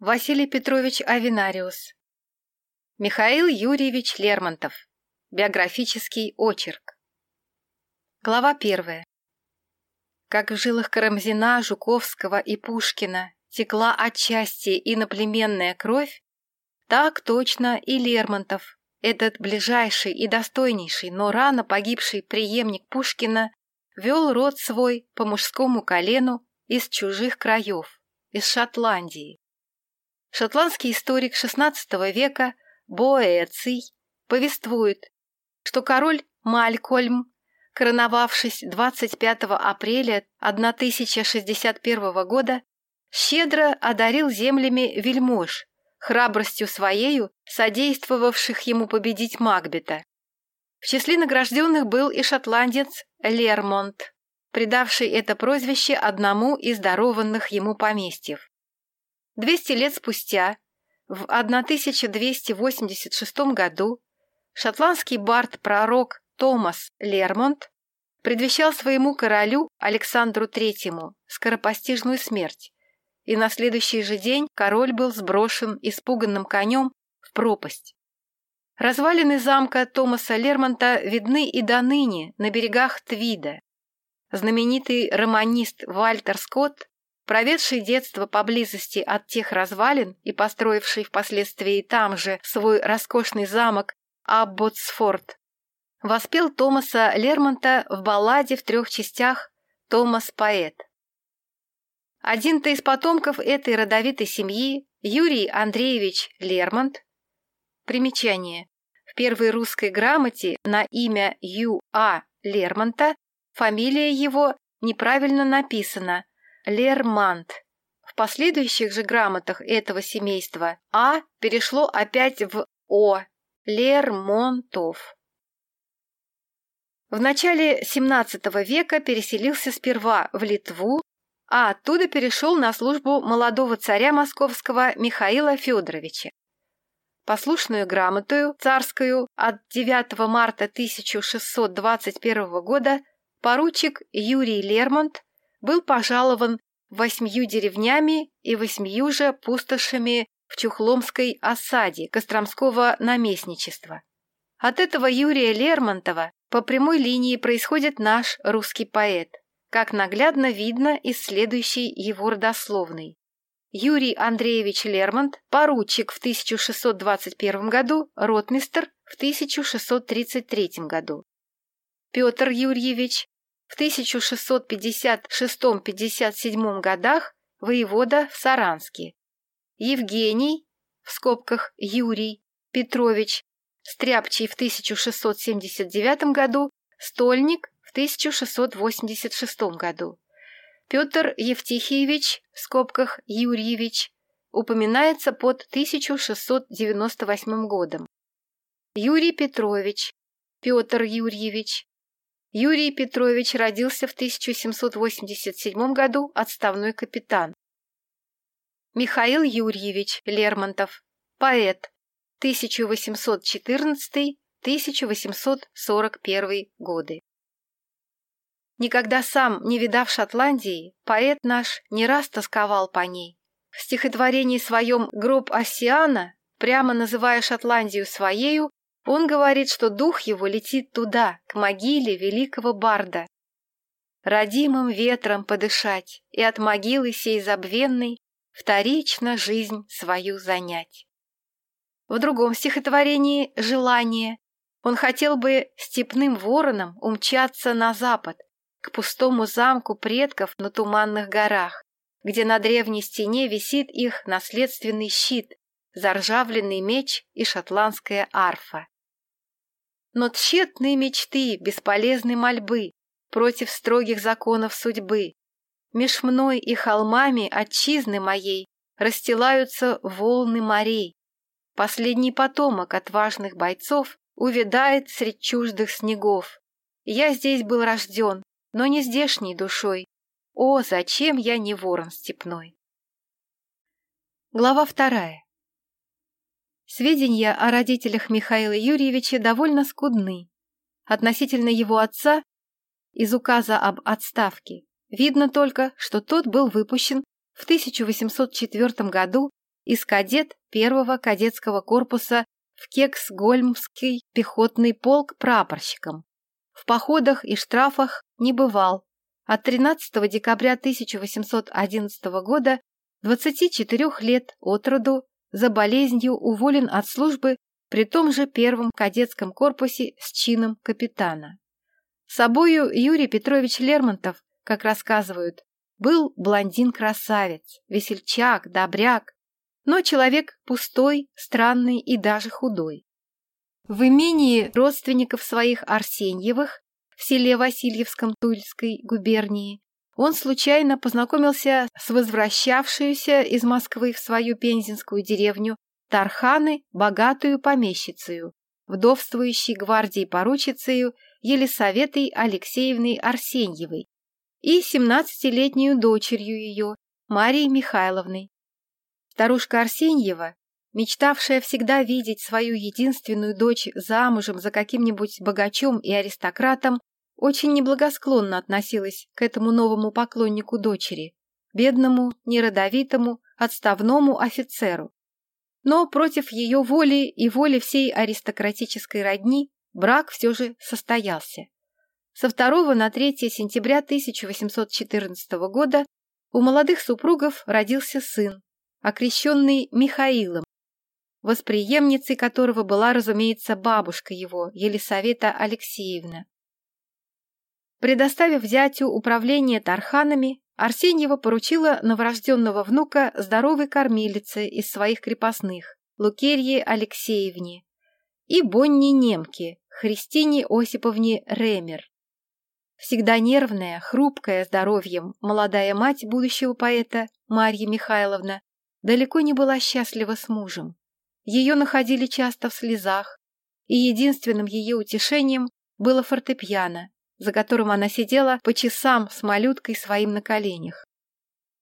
Василий Петрович Авинариус. Михаил Юрьевич Лермонтов. Биографический очерк. Глава первая. Как в жилах Карамзина, Жуковского и Пушкина текла отчасти иноплеменная кровь, так точно и Лермонтов, этот ближайший и достойнейший, но рано погибший преемник Пушкина, вел род свой по мужскому колену из чужих краев, из Шотландии. Шотландский историк XVI века Боэций повествует, что король Малькольм, короновавшись 25 апреля 1061 года, щедро одарил землями вельмож, храбростью своею содействовавших ему победить Макбета. В числе награжденных был и шотландец Лермонт, придавший это прозвище одному из дарованных ему поместьев. Двести лет спустя, в 1286 году, шотландский бард-пророк Томас Лермонт предвещал своему королю Александру Третьему скоропостижную смерть, и на следующий же день король был сброшен испуганным конем в пропасть. Развалины замка Томаса Лермонта видны и до ныне на берегах Твида. Знаменитый романист Вальтер Скотт, проведший детство поблизости от тех развалин и построивший впоследствии там же свой роскошный замок Абботсфорд, воспел Томаса Лермонта в балладе в трех частях «Томас поэт». Один-то из потомков этой родовитой семьи, Юрий Андреевич Лермонт, примечание, в первой русской грамоте на имя Ю.А. Лермонта фамилия его неправильно написана Лермант. В последующих же грамотах этого семейства А перешло опять в О. Лермонтов. В начале XVII века переселился сперва в Литву, а оттуда перешел на службу молодого царя московского Михаила Федоровича. Послушную грамотую царскую от 9 марта 1621 года поручик Юрий Лермонт был пожалован восьмью деревнями и восьмью же пустошами в Чухломской осаде Костромского наместничества. От этого Юрия Лермонтова по прямой линии происходит наш русский поэт, как наглядно видно из следующей его родословной. Юрий Андреевич Лермонт, поручик в 1621 году, ротмистр в 1633 году. Петр Юрьевич в 1656-57 годах воевода в Саранске. Евгений, в скобках Юрий, Петрович, Стряпчий в 1679 году, Стольник в 1686 году. Петр Евтихиевич, в скобках Юрьевич, упоминается под 1698 годом. Юрий Петрович, Петр Юрьевич. Юрий Петрович родился в 1787 году, отставной капитан. Михаил Юрьевич Лермонтов, поэт, 1814-1841 годы. Никогда сам не видав Шотландии, поэт наш не раз тосковал по ней. В стихотворении своем «Гроб Оссиана», прямо называя Шотландию своею, он говорит, что дух его летит туда, к могиле великого барда. Родимым ветром подышать и от могилы сей забвенной вторично жизнь свою занять. В другом стихотворении «Желание» он хотел бы степным вороном умчаться на запад, к пустому замку предков на туманных горах, где на древней стене висит их наследственный щит, заржавленный меч и шотландская арфа. Но тщетные мечты, бесполезной мольбы против строгих законов судьбы, меж мной и холмами отчизны моей расстилаются волны морей. Последний потомок отважных бойцов увядает средь чуждых снегов. Я здесь был рожден, но не здешней душой. О, зачем я не ворон степной? Глава вторая. Сведения о родителях Михаила Юрьевича довольно скудны. Относительно его отца из указа об отставке видно только, что тот был выпущен в 1804 году из кадет первого кадетского корпуса в Кексгольмский пехотный полк прапорщиком. В походах и штрафах не бывал. От 13 декабря 1811 года 24 лет от роду за болезнью уволен от службы при том же первом кадетском корпусе с чином капитана. Собою Юрий Петрович Лермонтов, как рассказывают, был блондин-красавец, весельчак, добряк, но человек пустой, странный и даже худой. В имении родственников своих Арсеньевых в селе Васильевском Тульской губернии он случайно познакомился с возвращавшуюся из Москвы в свою пензенскую деревню Тарханы богатую помещицею, вдовствующей гвардии поручицею Елисаветой Алексеевной Арсеньевой и семнадцатилетнюю дочерью ее, Марией Михайловной. Старушка Арсеньева, мечтавшая всегда видеть свою единственную дочь замужем за каким-нибудь богачом и аристократом, очень неблагосклонно относилась к этому новому поклоннику дочери, бедному, неродовитому, отставному офицеру. Но против ее воли и воли всей аристократической родни брак все же состоялся. Со 2 на 3 сентября 1814 года у молодых супругов родился сын, окрещенный Михаилом, восприемницей которого была, разумеется, бабушка его, Елисавета Алексеевна. Предоставив зятю управление тарханами, Арсеньева поручила новорожденного внука здоровой кормилице из своих крепостных, Лукерье Алексеевне, и Бонни Немке, Христине Осиповне Ремер. Всегда нервная, хрупкая здоровьем, молодая мать будущего поэта, Марья Михайловна, далеко не была счастлива с мужем. Ее находили часто в слезах, и единственным ее утешением было фортепиано, за которым она сидела по часам с малюткой своим на коленях.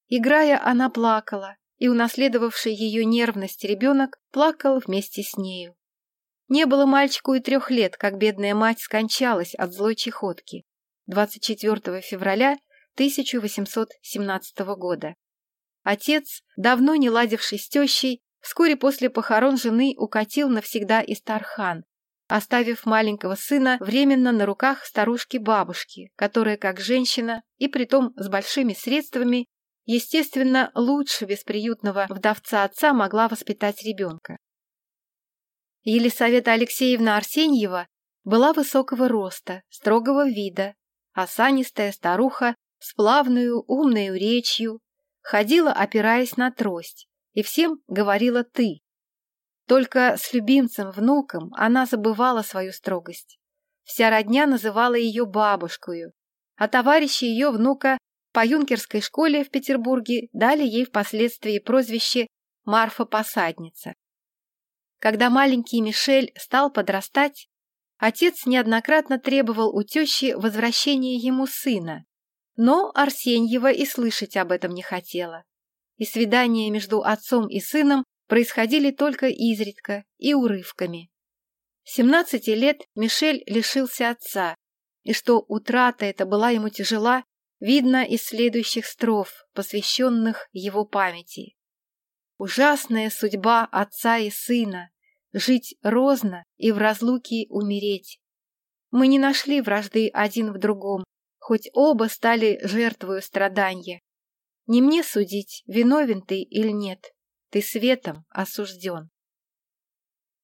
Играя, она плакала, и унаследовавший ее нервность ребенок плакал вместе с нею. Не было мальчику и трех лет, как бедная мать скончалась от злой чехотки 24 февраля 1817 года. Отец, давно не ладивший с тещей, вскоре после похорон жены укатил навсегда из Тархан, оставив маленького сына временно на руках старушки-бабушки, которая, как женщина, и притом с большими средствами, естественно, лучше бесприютного вдовца отца могла воспитать ребенка. Елисавета Алексеевна Арсеньева была высокого роста, строгого вида, осанистая старуха с плавную, умной речью, ходила, опираясь на трость, и всем говорила «ты», только с любимцем-внуком она забывала свою строгость. Вся родня называла ее бабушкою, а товарищи ее внука по юнкерской школе в Петербурге дали ей впоследствии прозвище Марфа-посадница. Когда маленький Мишель стал подрастать, отец неоднократно требовал у тещи возвращения ему сына, но Арсеньева и слышать об этом не хотела. И свидания между отцом и сыном происходили только изредка и урывками. С 17 лет Мишель лишился отца, и что утрата эта была ему тяжела, видно из следующих строф, посвященных его памяти. Ужасная судьба отца и сына — жить розно и в разлуке умереть. Мы не нашли вражды один в другом, хоть оба стали жертвою страдания. Не мне судить, виновен ты или нет ты светом осужден.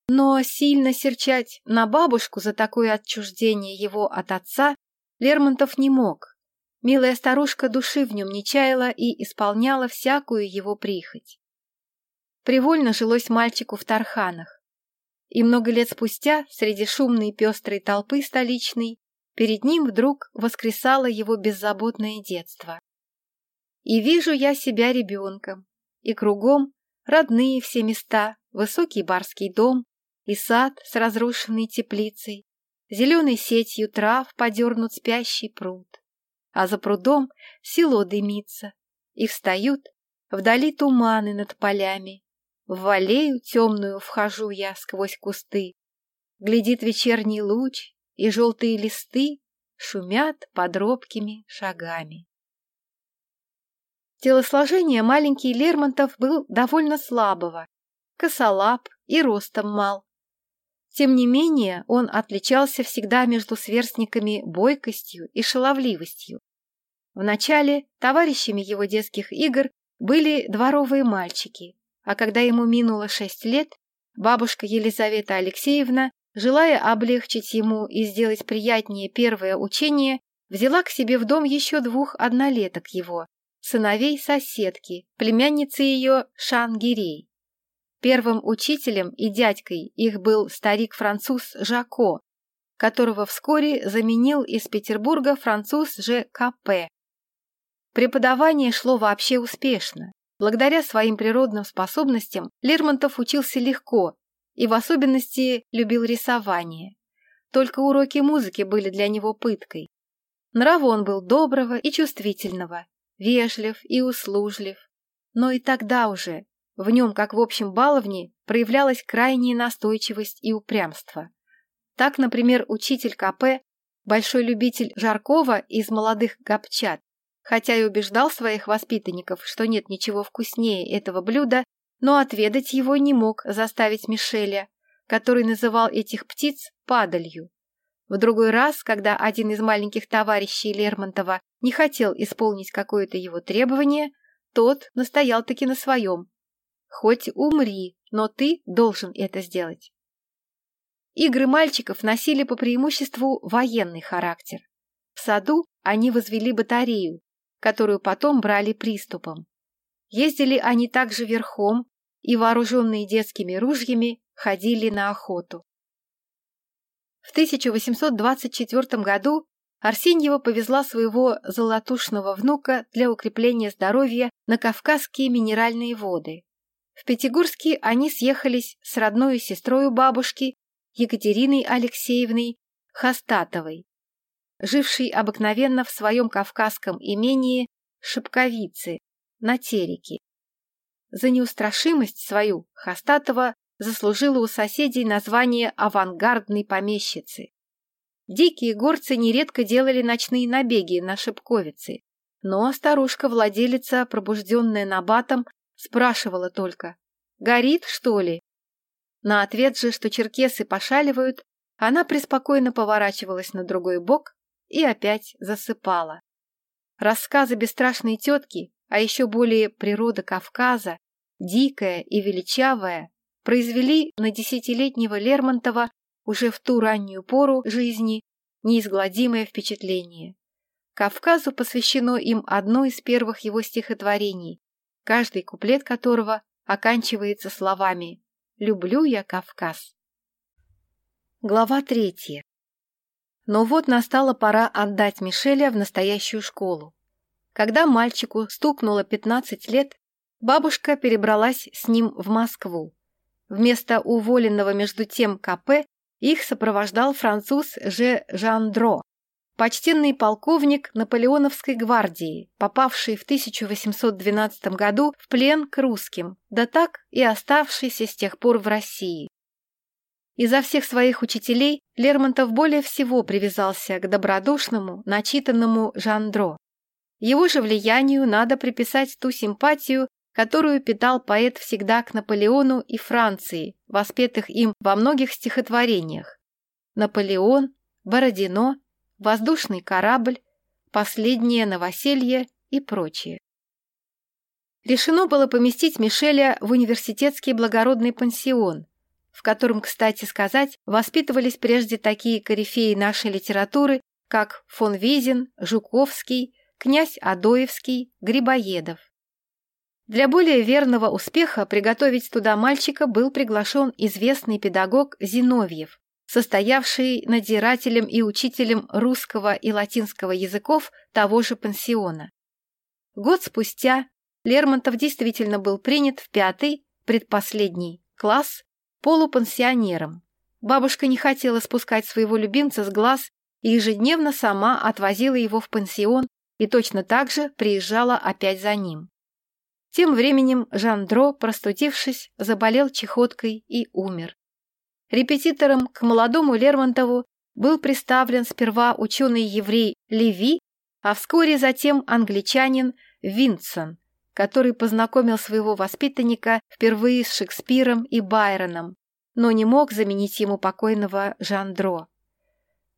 Но сильно серчать на бабушку за такое отчуждение его от отца Лермонтов не мог. Милая старушка души в нем не чаяла и исполняла всякую его прихоть. Привольно жилось мальчику в Тарханах. И много лет спустя, среди шумной пестрой толпы столичной, перед ним вдруг воскресало его беззаботное детство. И вижу я себя ребенком, и кругом Родные все места, высокий барский дом и сад с разрушенной теплицей, зеленой сетью трав подернут спящий пруд. А за прудом село дымится, и встают вдали туманы над полями. В аллею темную вхожу я сквозь кусты. Глядит вечерний луч, и желтые листы шумят под робкими шагами. Телосложение маленький Лермонтов был довольно слабого, косолап и ростом мал. Тем не менее, он отличался всегда между сверстниками бойкостью и шаловливостью. Вначале товарищами его детских игр были дворовые мальчики, а когда ему минуло шесть лет, бабушка Елизавета Алексеевна, желая облегчить ему и сделать приятнее первое учение, взяла к себе в дом еще двух однолеток его, сыновей соседки, племянницы ее Шангирей. Первым учителем и дядькой их был старик-француз Жако, которого вскоре заменил из Петербурга француз Ж. К.П. Преподавание шло вообще успешно. Благодаря своим природным способностям Лермонтов учился легко и в особенности любил рисование. Только уроки музыки были для него пыткой. Нрава он был доброго и чувствительного, вежлив и услужлив. Но и тогда уже в нем, как в общем баловне, проявлялась крайняя настойчивость и упрямство. Так, например, учитель КП, большой любитель Жаркова из молодых гопчат, хотя и убеждал своих воспитанников, что нет ничего вкуснее этого блюда, но отведать его не мог заставить Мишеля, который называл этих птиц падалью. В другой раз, когда один из маленьких товарищей Лермонтова не хотел исполнить какое-то его требование, тот настоял-таки на своем. «Хоть умри, но ты должен это сделать». Игры мальчиков носили по преимуществу военный характер. В саду они возвели батарею, которую потом брали приступом. Ездили они также верхом и, вооруженные детскими ружьями, ходили на охоту. В 1824 году Арсеньева повезла своего золотушного внука для укрепления здоровья на Кавказские минеральные воды. В Пятигорске они съехались с родной сестрой бабушки Екатериной Алексеевной Хастатовой, жившей обыкновенно в своем кавказском имении Шипковицы на Тереке. За неустрашимость свою Хастатова заслужила у соседей название авангардной помещицы. Дикие горцы нередко делали ночные набеги на шипковицы, но старушка-владелица, пробужденная набатом, спрашивала только «Горит, что ли?». На ответ же, что черкесы пошаливают, она преспокойно поворачивалась на другой бок и опять засыпала. Рассказы бесстрашной тетки, а еще более природа Кавказа, дикая и величавая, произвели на десятилетнего Лермонтова уже в ту раннюю пору жизни неизгладимое впечатление. Кавказу посвящено им одно из первых его стихотворений, каждый куплет которого оканчивается словами «Люблю я Кавказ». Глава третья. Но вот настала пора отдать Мишеля в настоящую школу. Когда мальчику стукнуло 15 лет, бабушка перебралась с ним в Москву. Вместо уволенного между тем КП их сопровождал француз Же Жандро, почтенный полковник Наполеоновской гвардии, попавший в 1812 году в плен к русским, да так и оставшийся с тех пор в России. Изо всех своих учителей Лермонтов более всего привязался к добродушному, начитанному Жандро. Его же влиянию надо приписать ту симпатию, которую питал поэт всегда к Наполеону и Франции, воспетых им во многих стихотворениях. Наполеон, Бородино, Воздушный корабль, Последнее новоселье и прочее. Решено было поместить Мишеля в университетский благородный пансион, в котором, кстати сказать, воспитывались прежде такие корифеи нашей литературы, как фон Визин, Жуковский, князь Адоевский, Грибоедов. Для более верного успеха приготовить туда мальчика был приглашен известный педагог Зиновьев, состоявший надзирателем и учителем русского и латинского языков того же пансиона. Год спустя Лермонтов действительно был принят в пятый, предпоследний, класс полупансионером. Бабушка не хотела спускать своего любимца с глаз и ежедневно сама отвозила его в пансион и точно так же приезжала опять за ним. Тем временем Жандро, простудившись, заболел чехоткой и умер. Репетитором к молодому Лермонтову был представлен сперва ученый-еврей Леви, а вскоре затем англичанин Винсон, который познакомил своего воспитанника впервые с Шекспиром и Байроном, но не мог заменить ему покойного Жандро.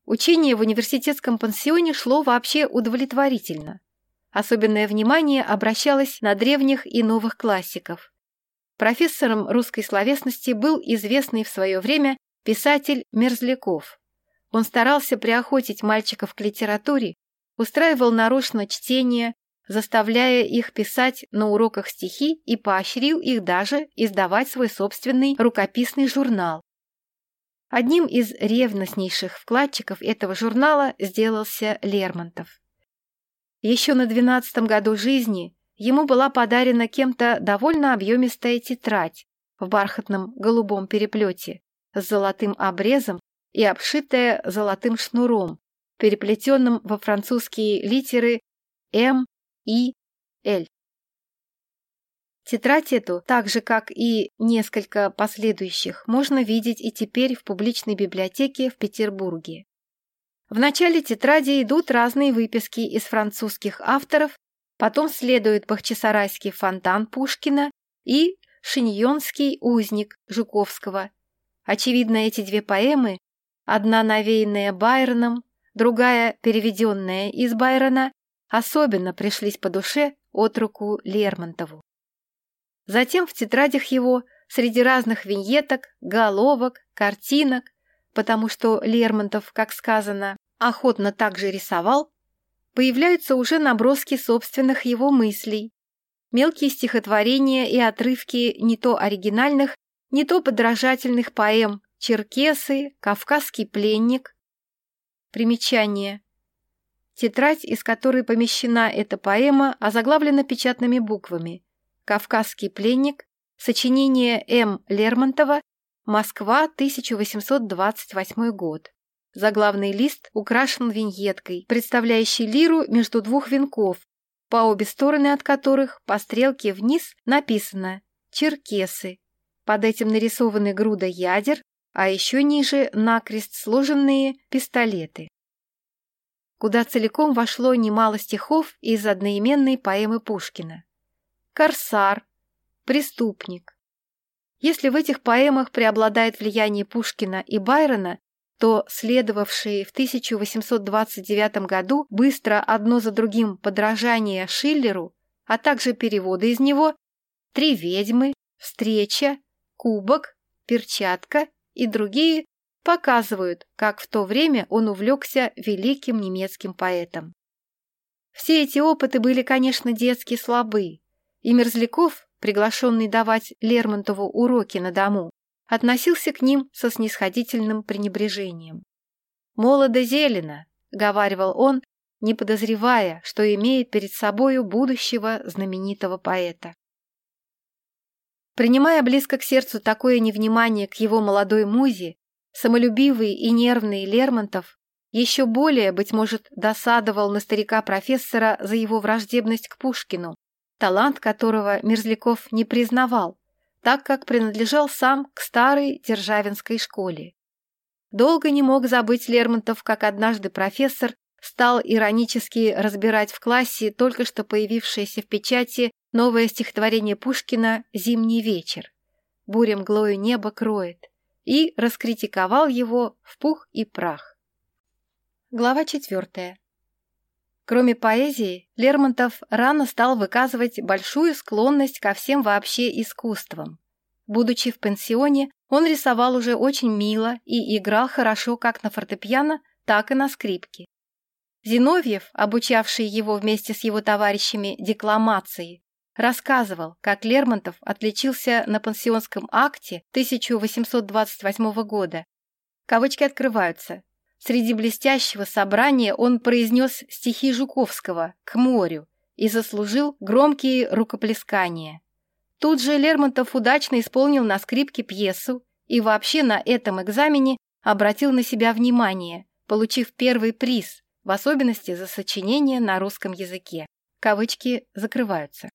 Учение в университетском пансионе шло вообще удовлетворительно. Особенное внимание обращалось на древних и новых классиков. Профессором русской словесности был известный в свое время писатель Мерзляков. Он старался приохотить мальчиков к литературе, устраивал нарочно чтение, заставляя их писать на уроках стихи и поощрил их даже издавать свой собственный рукописный журнал. Одним из ревностнейших вкладчиков этого журнала сделался Лермонтов. Еще на двенадцатом году жизни ему была подарена кем-то довольно объемистая тетрадь в бархатном голубом переплете с золотым обрезом и обшитая золотым шнуром, переплетенным во французские литеры М, И, Л. Тетрадь эту, так же как и несколько последующих, можно видеть и теперь в публичной библиотеке в Петербурге. В начале тетради идут разные выписки из французских авторов, потом следует Бахчисарайский фонтан Пушкина и Шиньонский узник Жуковского. Очевидно, эти две поэмы, одна навеянная Байроном, другая переведенная из Байрона, особенно пришлись по душе от руку Лермонтову. Затем в тетрадях его среди разных виньеток, головок, картинок потому что Лермонтов, как сказано, охотно также рисовал, появляются уже наброски собственных его мыслей, мелкие стихотворения и отрывки не то оригинальных, не то подражательных поэм «Черкесы», «Кавказский пленник». Примечание. Тетрадь, из которой помещена эта поэма, озаглавлена печатными буквами. «Кавказский пленник», сочинение М. Лермонтова Москва, 1828 год. Заглавный лист украшен виньеткой, представляющей лиру между двух венков, по обе стороны от которых по стрелке вниз написано «Черкесы». Под этим нарисованы груда ядер, а еще ниже накрест сложенные пистолеты. Куда целиком вошло немало стихов из одноименной поэмы Пушкина. «Корсар», «Преступник», если в этих поэмах преобладает влияние Пушкина и Байрона, то следовавшие в 1829 году быстро одно за другим подражания Шиллеру, а также переводы из него «Три ведьмы», «Встреча», «Кубок», «Перчатка» и другие показывают, как в то время он увлекся великим немецким поэтом. Все эти опыты были, конечно, детски слабы, и Мерзляков приглашенный давать Лермонтову уроки на дому, относился к ним со снисходительным пренебрежением. «Молодо зелено», — говаривал он, не подозревая, что имеет перед собою будущего знаменитого поэта. Принимая близко к сердцу такое невнимание к его молодой музе, самолюбивый и нервный Лермонтов еще более, быть может, досадовал на старика-профессора за его враждебность к Пушкину, талант которого Мерзляков не признавал, так как принадлежал сам к старой Державинской школе. Долго не мог забыть Лермонтов, как однажды профессор стал иронически разбирать в классе только что появившееся в печати новое стихотворение Пушкина «Зимний вечер». Буря мглою небо кроет, и раскритиковал его в пух и прах. Глава четвертая. Кроме поэзии, Лермонтов рано стал выказывать большую склонность ко всем вообще искусствам. Будучи в пансионе, он рисовал уже очень мило и играл хорошо как на фортепиано, так и на скрипке. Зиновьев, обучавший его вместе с его товарищами декламации, рассказывал, как Лермонтов отличился на пансионском акте 1828 года. Кавычки открываются. Среди блестящего собрания он произнес стихи Жуковского «К морю» и заслужил громкие рукоплескания. Тут же Лермонтов удачно исполнил на скрипке пьесу и вообще на этом экзамене обратил на себя внимание, получив первый приз, в особенности за сочинение на русском языке. Кавычки закрываются.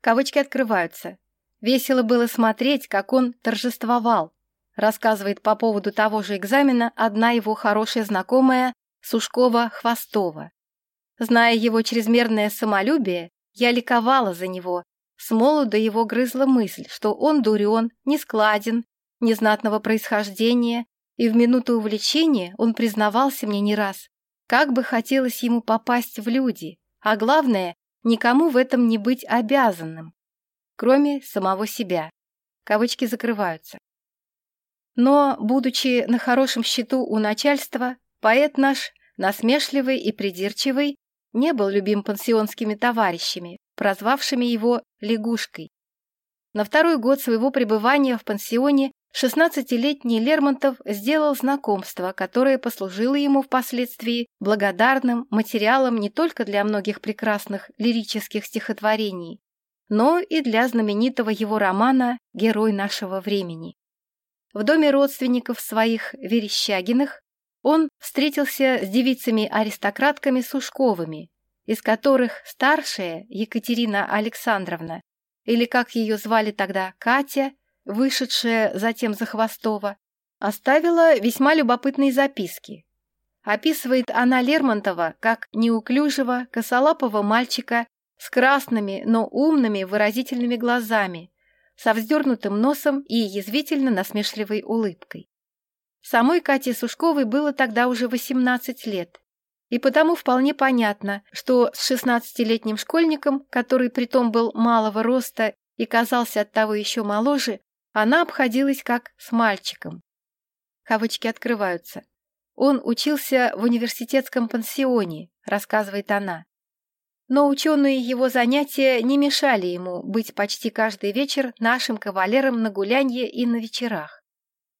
Кавычки открываются. Весело было смотреть, как он торжествовал, рассказывает по поводу того же экзамена одна его хорошая знакомая Сушкова-Хвостова. Зная его чрезмерное самолюбие, Я ликовала за него. С молода его грызла мысль, что он дурен, нескладен, незнатного происхождения, и в минуту увлечения он признавался мне не раз, как бы хотелось ему попасть в люди, а главное, никому в этом не быть обязанным, кроме самого себя. Кавычки закрываются. Но, будучи на хорошем счету у начальства, поэт наш, насмешливый и придирчивый, не был любим пансионскими товарищами, прозвавшими его «лягушкой». На второй год своего пребывания в пансионе 16-летний Лермонтов сделал знакомство, которое послужило ему впоследствии благодарным материалом не только для многих прекрасных лирических стихотворений, но и для знаменитого его романа «Герой нашего времени». В доме родственников своих Верещагиных он встретился с девицами-аристократками Сушковыми, из которых старшая Екатерина Александровна, или как ее звали тогда Катя, вышедшая затем за Хвостова, оставила весьма любопытные записки. Описывает она Лермонтова как неуклюжего, косолапого мальчика с красными, но умными выразительными глазами, со вздернутым носом и язвительно насмешливой улыбкой. Самой Кате Сушковой было тогда уже 18 лет, и потому вполне понятно, что с 16-летним школьником, который притом был малого роста и казался оттого еще моложе, она обходилась как с мальчиком. Кавычки открываются. Он учился в университетском пансионе, рассказывает она. Но ученые его занятия не мешали ему быть почти каждый вечер нашим кавалером на гулянье и на вечерах.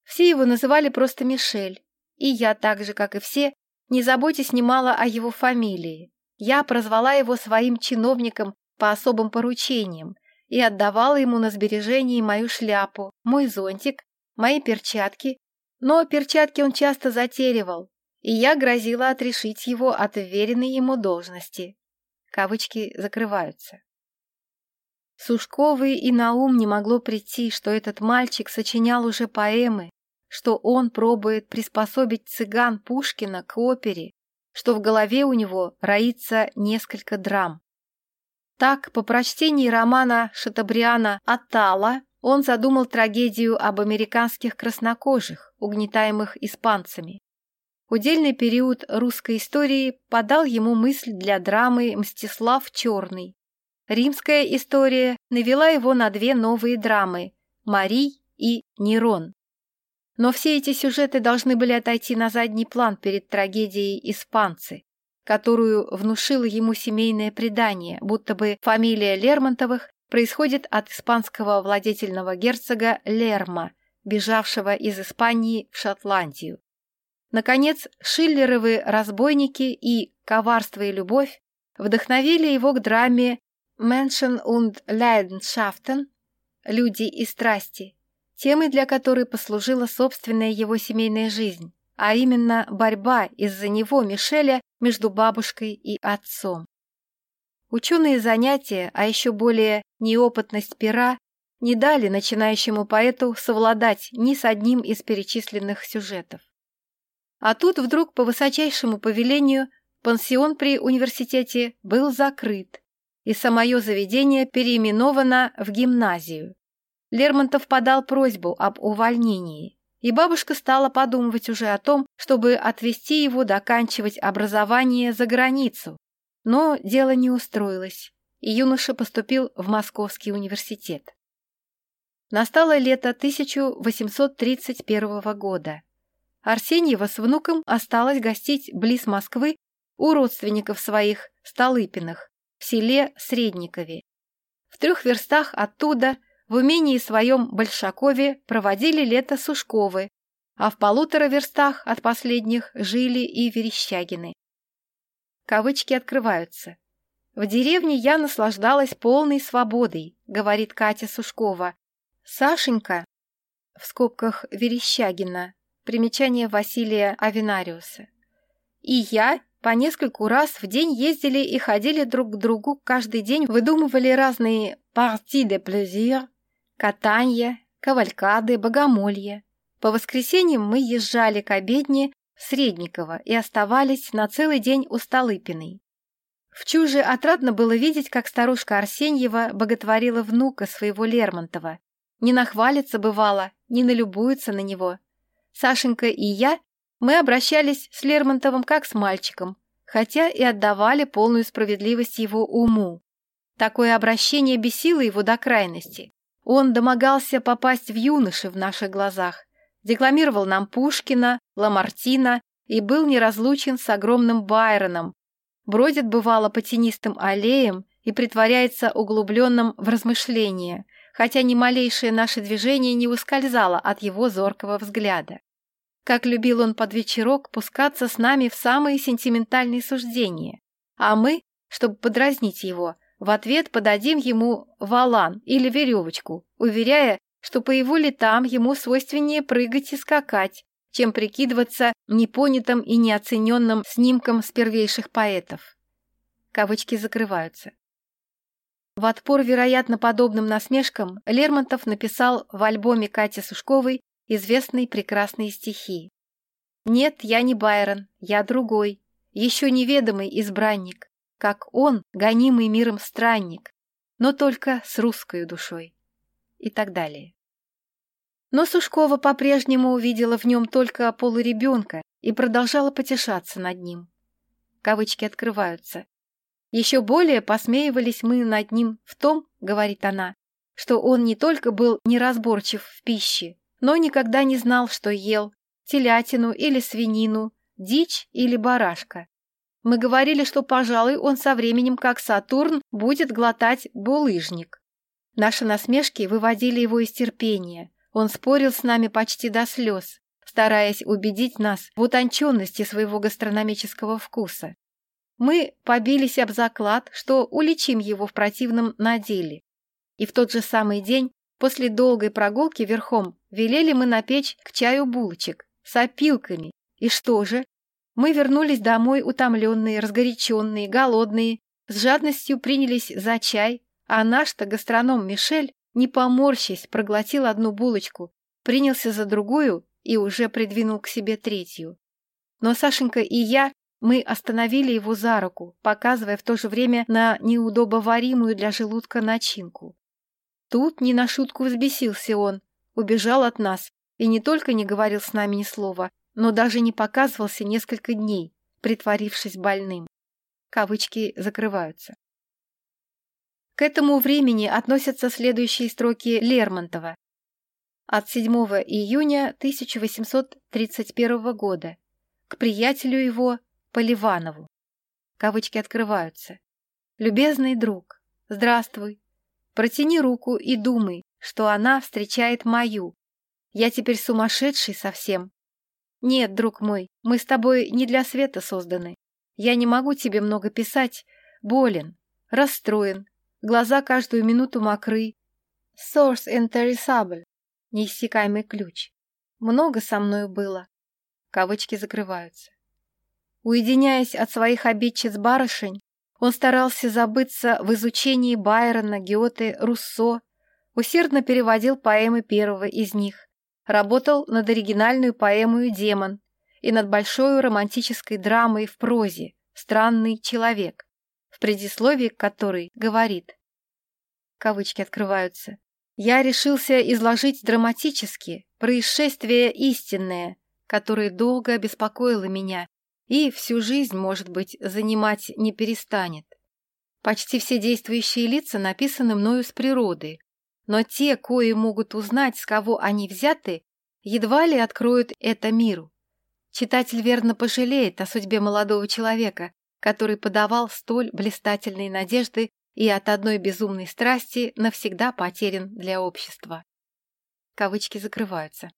Все его называли просто Мишель, и я так же, как и все, не заботясь немало о его фамилии. Я прозвала его своим чиновником по особым поручениям и отдавала ему на сбережение мою шляпу, мой зонтик, мои перчатки, но перчатки он часто затеривал, и я грозила отрешить его от веренной ему должности. Кавычки закрываются. Сушковой и на ум не могло прийти, что этот мальчик сочинял уже поэмы, что он пробует приспособить цыган Пушкина к опере, что в голове у него роится несколько драм. Так, по прочтении романа Шатабриана «Атала» он задумал трагедию об американских краснокожих, угнетаемых испанцами. Удельный период русской истории подал ему мысль для драмы «Мстислав Черный». Римская история навела его на две новые драмы «Марий» и «Нерон». Но все эти сюжеты должны были отойти на задний план перед трагедией «Испанцы», которую внушило ему семейное предание, будто бы фамилия Лермонтовых происходит от испанского владетельного герцога Лерма, бежавшего из Испании в Шотландию. Наконец, Шиллеровы «Разбойники» и «Коварство и любовь» вдохновили его к драме «Menschen und Leidenschaften» «Люди и страсти», темой для которой послужила собственная его семейная жизнь, а именно борьба из-за него, Мишеля, между бабушкой и отцом. Ученые занятия, а еще более неопытность пера, не дали начинающему поэту совладать ни с одним из перечисленных сюжетов. А тут вдруг по высочайшему повелению пансион при университете был закрыт, и самое заведение переименовано в гимназию. Лермонтов подал просьбу об увольнении, и бабушка стала подумывать уже о том, чтобы отвезти его доканчивать образование за границу. Но дело не устроилось, и юноша поступил в Московский университет. Настало лето 1831 года. Арсеньева с внуком осталась гостить близ Москвы у родственников своих, Столыпиных, в селе Средникове. В трех верстах оттуда, в умении своем Большакове, проводили лето Сушковы, а в полутора верстах от последних жили и Верещагины. Кавычки открываются. «В деревне я наслаждалась полной свободой», — говорит Катя Сушкова. «Сашенька», в скобках Верещагина, Примечание Василия Авинариуса. И я по нескольку раз в день ездили и ходили друг к другу каждый день, выдумывали разные «parties de plaisir», катанье, кавалькады, богомолье. По воскресеньям мы езжали к обедне в Средниково и оставались на целый день у Столыпиной. В чуже отрадно было видеть, как старушка Арсеньева боготворила внука своего Лермонтова. Не нахвалится, бывало, не налюбуется на него. Сашенька и я, мы обращались с Лермонтовым как с мальчиком, хотя и отдавали полную справедливость его уму. Такое обращение бесило его до крайности. Он домогался попасть в юноши в наших глазах, декламировал нам Пушкина, Ламартина и был неразлучен с огромным Байроном, бродит бывало по тенистым аллеям и притворяется углубленным в размышления, хотя ни малейшее наше движение не ускользало от его зоркого взгляда. Как любил он под вечерок пускаться с нами в самые сентиментальные суждения, а мы, чтобы подразнить его, в ответ подадим ему валан или веревочку, уверяя, что по его летам ему свойственнее прыгать и скакать, чем прикидываться непонятым и неоцененным снимком с первейших поэтов. Кавычки закрываются. В отпор, вероятно, подобным насмешкам Лермонтов написал в альбоме Кати Сушковой известные прекрасные стихи. «Нет, я не Байрон, я другой, еще неведомый избранник, как он, гонимый миром странник, но только с русской душой» и так далее. Но Сушкова по-прежнему увидела в нем только полуребенка и продолжала потешаться над ним. Кавычки открываются. Еще более посмеивались мы над ним в том, говорит она, что он не только был неразборчив в пище, но никогда не знал, что ел, телятину или свинину, дичь или барашка. Мы говорили, что, пожалуй, он со временем, как Сатурн, будет глотать булыжник. Наши насмешки выводили его из терпения, он спорил с нами почти до слез, стараясь убедить нас в утонченности своего гастрономического вкуса. Мы побились об заклад, что уличим его в противном на деле. И в тот же самый день, после долгой прогулки верхом, велели мы напечь к чаю булочек с опилками. И что же? Мы вернулись домой утомленные, разгоряченные, голодные, с жадностью принялись за чай, а наш-то гастроном Мишель не поморщись, проглотил одну булочку, принялся за другую и уже придвинул к себе третью. Но Сашенька и я, мы остановили его за руку, показывая в то же время на неудобоваримую для желудка начинку. Тут не на шутку взбесился он, убежал от нас и не только не говорил с нами ни слова, но даже не показывался несколько дней, притворившись больным. Кавычки закрываются. К этому времени относятся следующие строки Лермонтова. От 7 июня 1831 года к приятелю его Поливанову. Кавычки открываются. «Любезный друг, здравствуй. Протяни руку и думай, что она встречает мою. Я теперь сумасшедший совсем. Нет, друг мой, мы с тобой не для света созданы. Я не могу тебе много писать, болен, расстроен, Глаза каждую минуту мокры. Source intarissable. Неиссякаемый ключ. Много со мною было. Кавычки закрываются. Уединяясь от своих обидчиц-барышень, он старался забыться в изучении Байрона, Гёте, Руссо, усердно переводил поэмы первого из них, работал над оригинальную поэмою «Демон» и над большой романтической драмой в прозе «Странный человек», в предисловии которой говорит кавычки открываются, я решился изложить драматически происшествие истинное, которое долго беспокоило меня и всю жизнь, может быть, занимать не перестанет. Почти все действующие лица написаны мною с природы, но те, кои могут узнать, с кого они взяты, едва ли откроют это миру. Читатель верно пожалеет о судьбе молодого человека, который подавал столь блистательные надежды и от одной безумной страсти навсегда потерян для общества. Кавычки закрываются.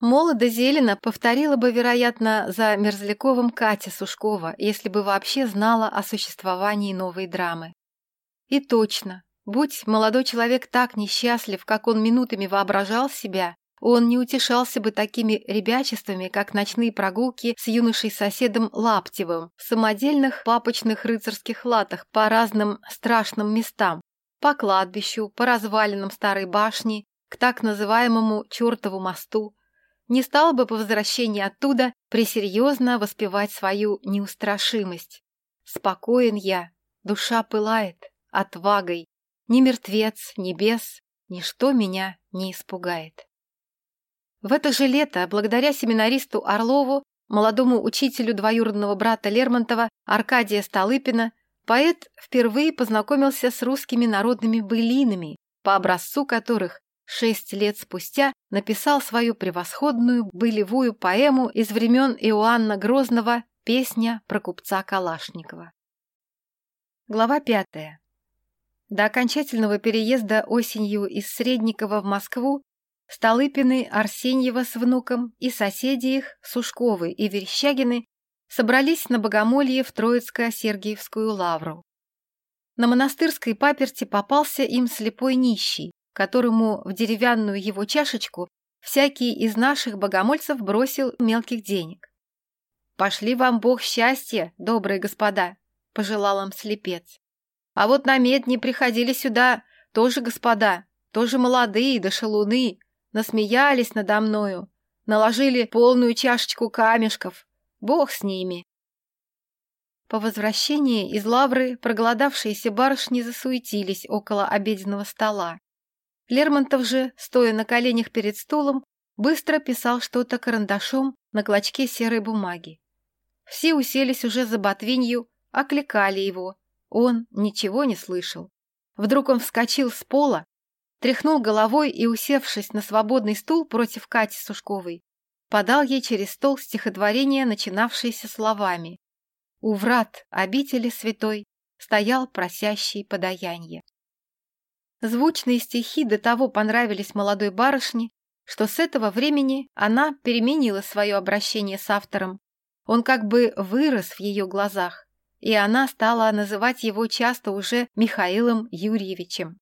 Молодо Зелена повторила бы, вероятно, за Мерзляковым Катя Сушкова, если бы вообще знала о существовании новой драмы. И точно, будь молодой человек так несчастлив, как он минутами воображал себя, он не утешался бы такими ребячествами, как ночные прогулки с юношей-соседом Лаптевым в самодельных папочных рыцарских латах по разным страшным местам, по кладбищу, по развалинам старой башни, к так называемому чертову мосту, не стал бы по возвращении оттуда пресерьезно воспевать свою неустрашимость. Спокоен я, душа пылает отвагой. Ни мертвец, ни бес, ничто меня не испугает. В это же лето, благодаря семинаристу Орлову, молодому учителю двоюродного брата Лермонтова Аркадия Столыпина, поэт впервые познакомился с русскими народными былинами, по образцу которых шесть лет спустя написал свою превосходную былевую поэму из времен Иоанна Грозного «Песня про купца Калашникова». Глава пятая. До окончательного переезда осенью из Средникова в Москву Столыпины, Арсеньева с внуком и соседи их, Сушковы и Верещагины, собрались на богомолье в Троицко-Сергиевскую лавру. На монастырской паперти попался им слепой нищий, которому в деревянную его чашечку всякий из наших богомольцев бросил мелких денег. «Пошли вам Бог счастья, добрые господа!» — пожелал им слепец. «А вот на медне приходили сюда тоже господа, тоже молодые да шалуны, насмеялись надо мною, наложили полную чашечку камешков. Бог с ними!» По возвращении из лавры проголодавшиеся барышни засуетились около обеденного стола. Лермонтов же, стоя на коленях перед стулом, быстро писал что-то карандашом на клочке серой бумаги. Все уселись уже за ботвинью, окликали его. Он ничего не слышал. Вдруг он вскочил с пола, тряхнул головой и, усевшись на свободный стул против Кати Сушковой, подал ей через стол стихотворение, начинавшееся словами «У врат обители святой стоял просящий подаяние». Звучные стихи до того понравились молодой барышне, что с этого времени она переменила свое обращение с автором. Он как бы вырос в ее глазах, и она стала называть его часто уже Михаилом Юрьевичем.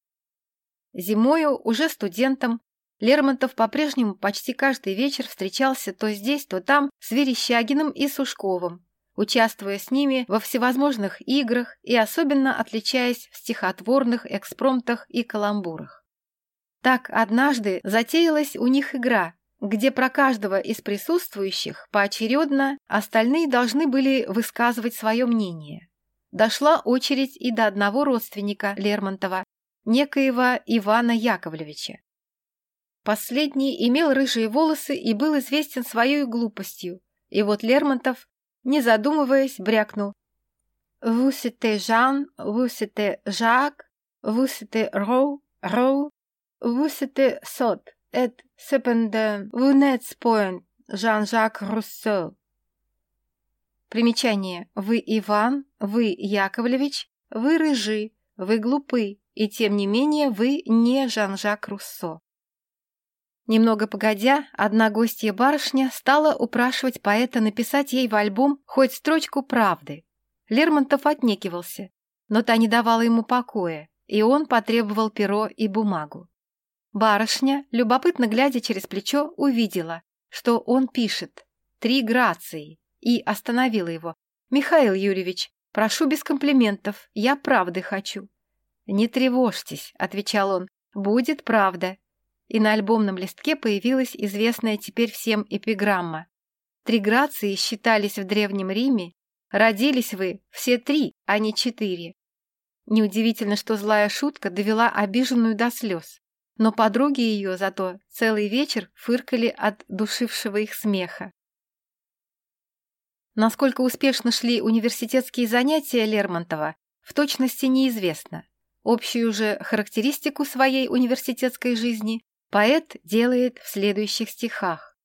Зимою, уже студентом, Лермонтов по-прежнему почти каждый вечер встречался то здесь, то там с Верещагиным и Сушковым, участвуя с ними во всевозможных играх и особенно отличаясь в стихотворных экспромтах и каламбурах. Так однажды затеялась у них игра, где про каждого из присутствующих поочередно остальные должны были высказывать свое мнение. Дошла очередь и до одного родственника Лермонтова, некоего Ивана Яковлевича. Последний имел рыжие волосы и был известен своей глупостью, и вот Лермонтов не задумываясь, брякнул. «Vous c'était Jean, vous c'était Roux, Roux, vous Sot, et cependant vous n'êtes point Jean-Jacques Rousseau». Примечание. Вы Иван, вы Яковлевич, вы рыжи, вы глупы, и тем не менее вы не Жан-Жак Руссо. Немного погодя, одна гостья барышня стала упрашивать поэта написать ей в альбом хоть строчку правды. Лермонтов отнекивался, но та не давала ему покоя, и он потребовал перо и бумагу. Барышня, любопытно глядя через плечо, увидела, что он пишет «Три грации» и остановила его. «Михаил Юрьевич, прошу без комплиментов, я правды хочу». «Не тревожьтесь», — отвечал он, — «будет правда, и на альбомном листке появилась известная теперь всем эпиграмма. Три грации считались в Древнем Риме, родились вы все три, а не четыре. Неудивительно, что злая шутка довела обиженную до слез, но подруги ее зато целый вечер фыркали от душившего их смеха. Насколько успешно шли университетские занятия Лермонтова, в точности неизвестно. Общую же характеристику своей университетской жизни Поэт делает в следующих стихах.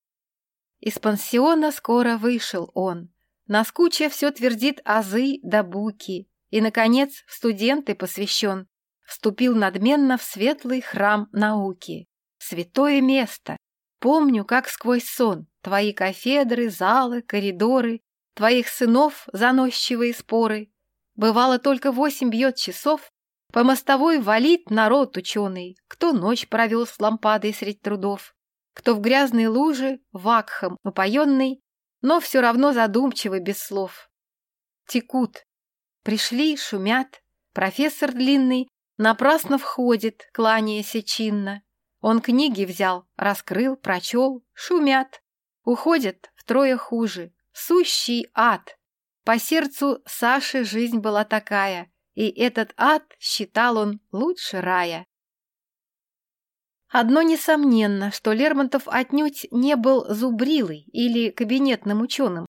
Из пансиона скоро вышел он, Наскуча все твердит азы да буки, И, наконец, в студенты посвящен, Вступил надменно в светлый храм науки. Святое место! Помню, как сквозь сон Твои кафедры, залы, коридоры, Твоих сынов заносчивые споры. Бывало, только восемь бьет часов, по мостовой валит народ ученый, кто ночь провел с лампадой средь трудов, кто в грязной луже, вакхом упоенный, но все равно задумчивый без слов. Текут. Пришли, шумят. Профессор длинный напрасно входит, кланяясь чинно. Он книги взял, раскрыл, прочел, шумят. Уходят втрое хуже. Сущий ад. По сердцу Саши жизнь была такая, и этот ад считал он лучше рая. Одно несомненно, что Лермонтов отнюдь не был зубрилой или кабинетным ученым.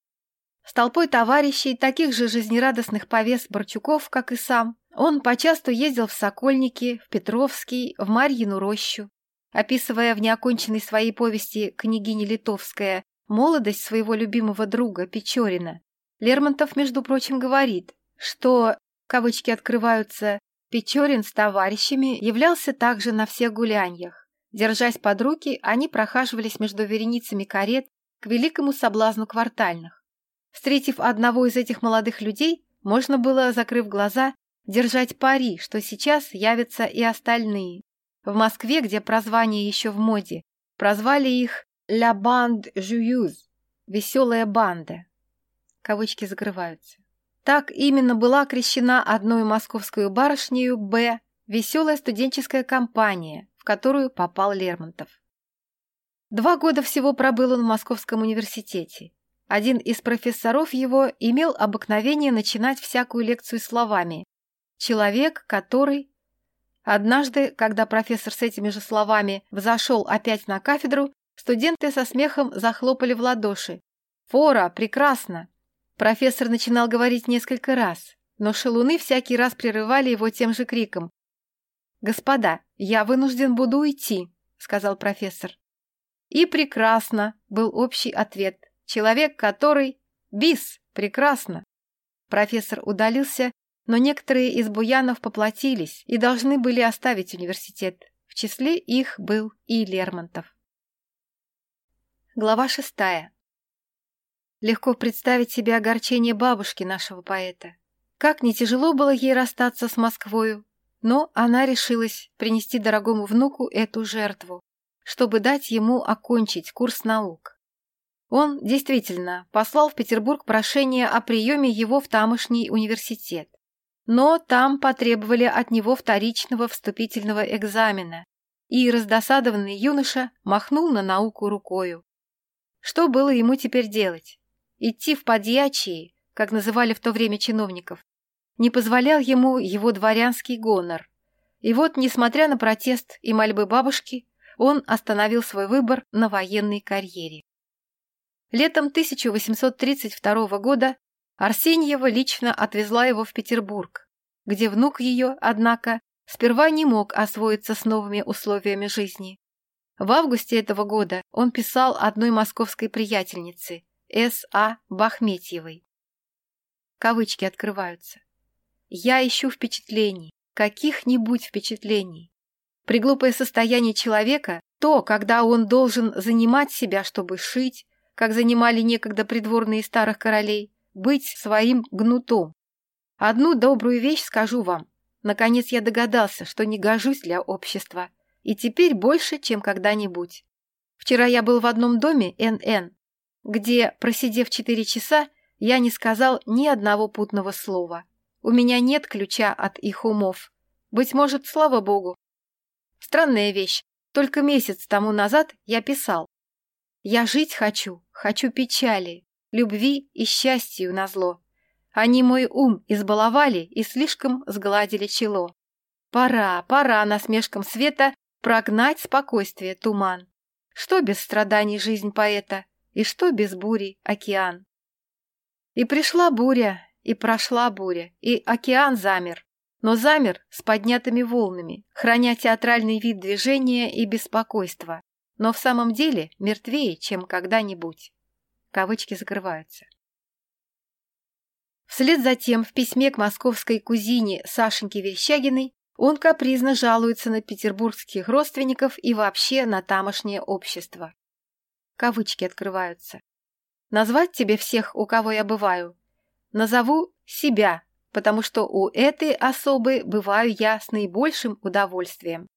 С толпой товарищей, таких же жизнерадостных повес Борчуков, как и сам, он почасту ездил в Сокольники, в Петровский, в Марьину рощу. Описывая в неоконченной своей повести «Княгиня Литовская» молодость своего любимого друга Печорина, Лермонтов, между прочим, говорит, что, кавычки открываются, Печорин с товарищами являлся также на всех гуляньях. Держась под руки, они прохаживались между вереницами карет к великому соблазну квартальных. Встретив одного из этих молодых людей, можно было, закрыв глаза, держать пари, что сейчас явятся и остальные. В Москве, где прозвание еще в моде, прозвали их «La Bande Joyeuse» — «Веселая банда». Кавычки закрываются. Так именно была окрещена одной московской барышнею «Б» «Веселая студенческая компания», в которую попал Лермонтов. Два года всего пробыл он в Московском университете. Один из профессоров его имел обыкновение начинать всякую лекцию словами «Человек, который…» Однажды, когда профессор с этими же словами взошел опять на кафедру, студенты со смехом захлопали в ладоши. «Фора! Прекрасно!» Профессор начинал говорить несколько раз, но шалуны всякий раз прерывали его тем же криком «Господа, я вынужден буду уйти», — сказал профессор. «И прекрасно», — был общий ответ. «Человек, который...» «Бис! Прекрасно!» Профессор удалился, но некоторые из буянов поплатились и должны были оставить университет. В числе их был и Лермонтов. Глава шестая. Легко представить себе огорчение бабушки нашего поэта. Как не тяжело было ей расстаться с Москвою, но она решилась принести дорогому внуку эту жертву, чтобы дать ему окончить курс наук. Он действительно послал в Петербург прошение о приеме его в тамошний университет. Но там потребовали от него вторичного вступительного экзамена, и раздосадованный юноша махнул на науку рукою. Что было ему теперь делать? Идти в подьячии, как называли в то время чиновников, не позволял ему его дворянский гонор. И вот, несмотря на протест и мольбы бабушки, он остановил свой выбор на военной карьере. Летом 1832 года Арсеньева лично отвезла его в Петербург, где внук ее, однако, сперва не мог освоиться с новыми условиями жизни. В августе этого года он писал одной московской приятельнице, С.А. Бахметьевой. Кавычки открываются. Я ищу впечатлений, каких-нибудь впечатлений. Приглупое состояние человека – то, когда он должен занимать себя, чтобы шить, как занимали некогда придворные старых королей, быть своим гнутом. Одну добрую вещь скажу вам. Наконец я догадался, что не гожусь для общества. И теперь больше, чем когда-нибудь. Вчера я был в одном доме НН, где, просидев четыре часа, я не сказал ни одного путного слова. У меня нет ключа от их умов. Быть может, слава богу. Странная вещь. Только месяц тому назад я писал. Я жить хочу, хочу печали, любви и счастью назло. Они мой ум избаловали и слишком сгладили чело. Пора, пора насмешкам света прогнать спокойствие туман. Что без страданий жизнь поэта, и что без бури океан. И пришла буря, и прошла буря, и океан замер, но замер с поднятыми волнами, храня театральный вид движения и беспокойства, но в самом деле мертвее, чем когда-нибудь. Кавычки закрываются. Вслед за тем в письме к московской кузине Сашеньке Верещагиной он капризно жалуется на петербургских родственников и вообще на тамошнее общество. Кавычки открываются. «Назвать тебе всех, у кого я бываю, Назову себя, потому что у этой особы бываю я с наибольшим удовольствием.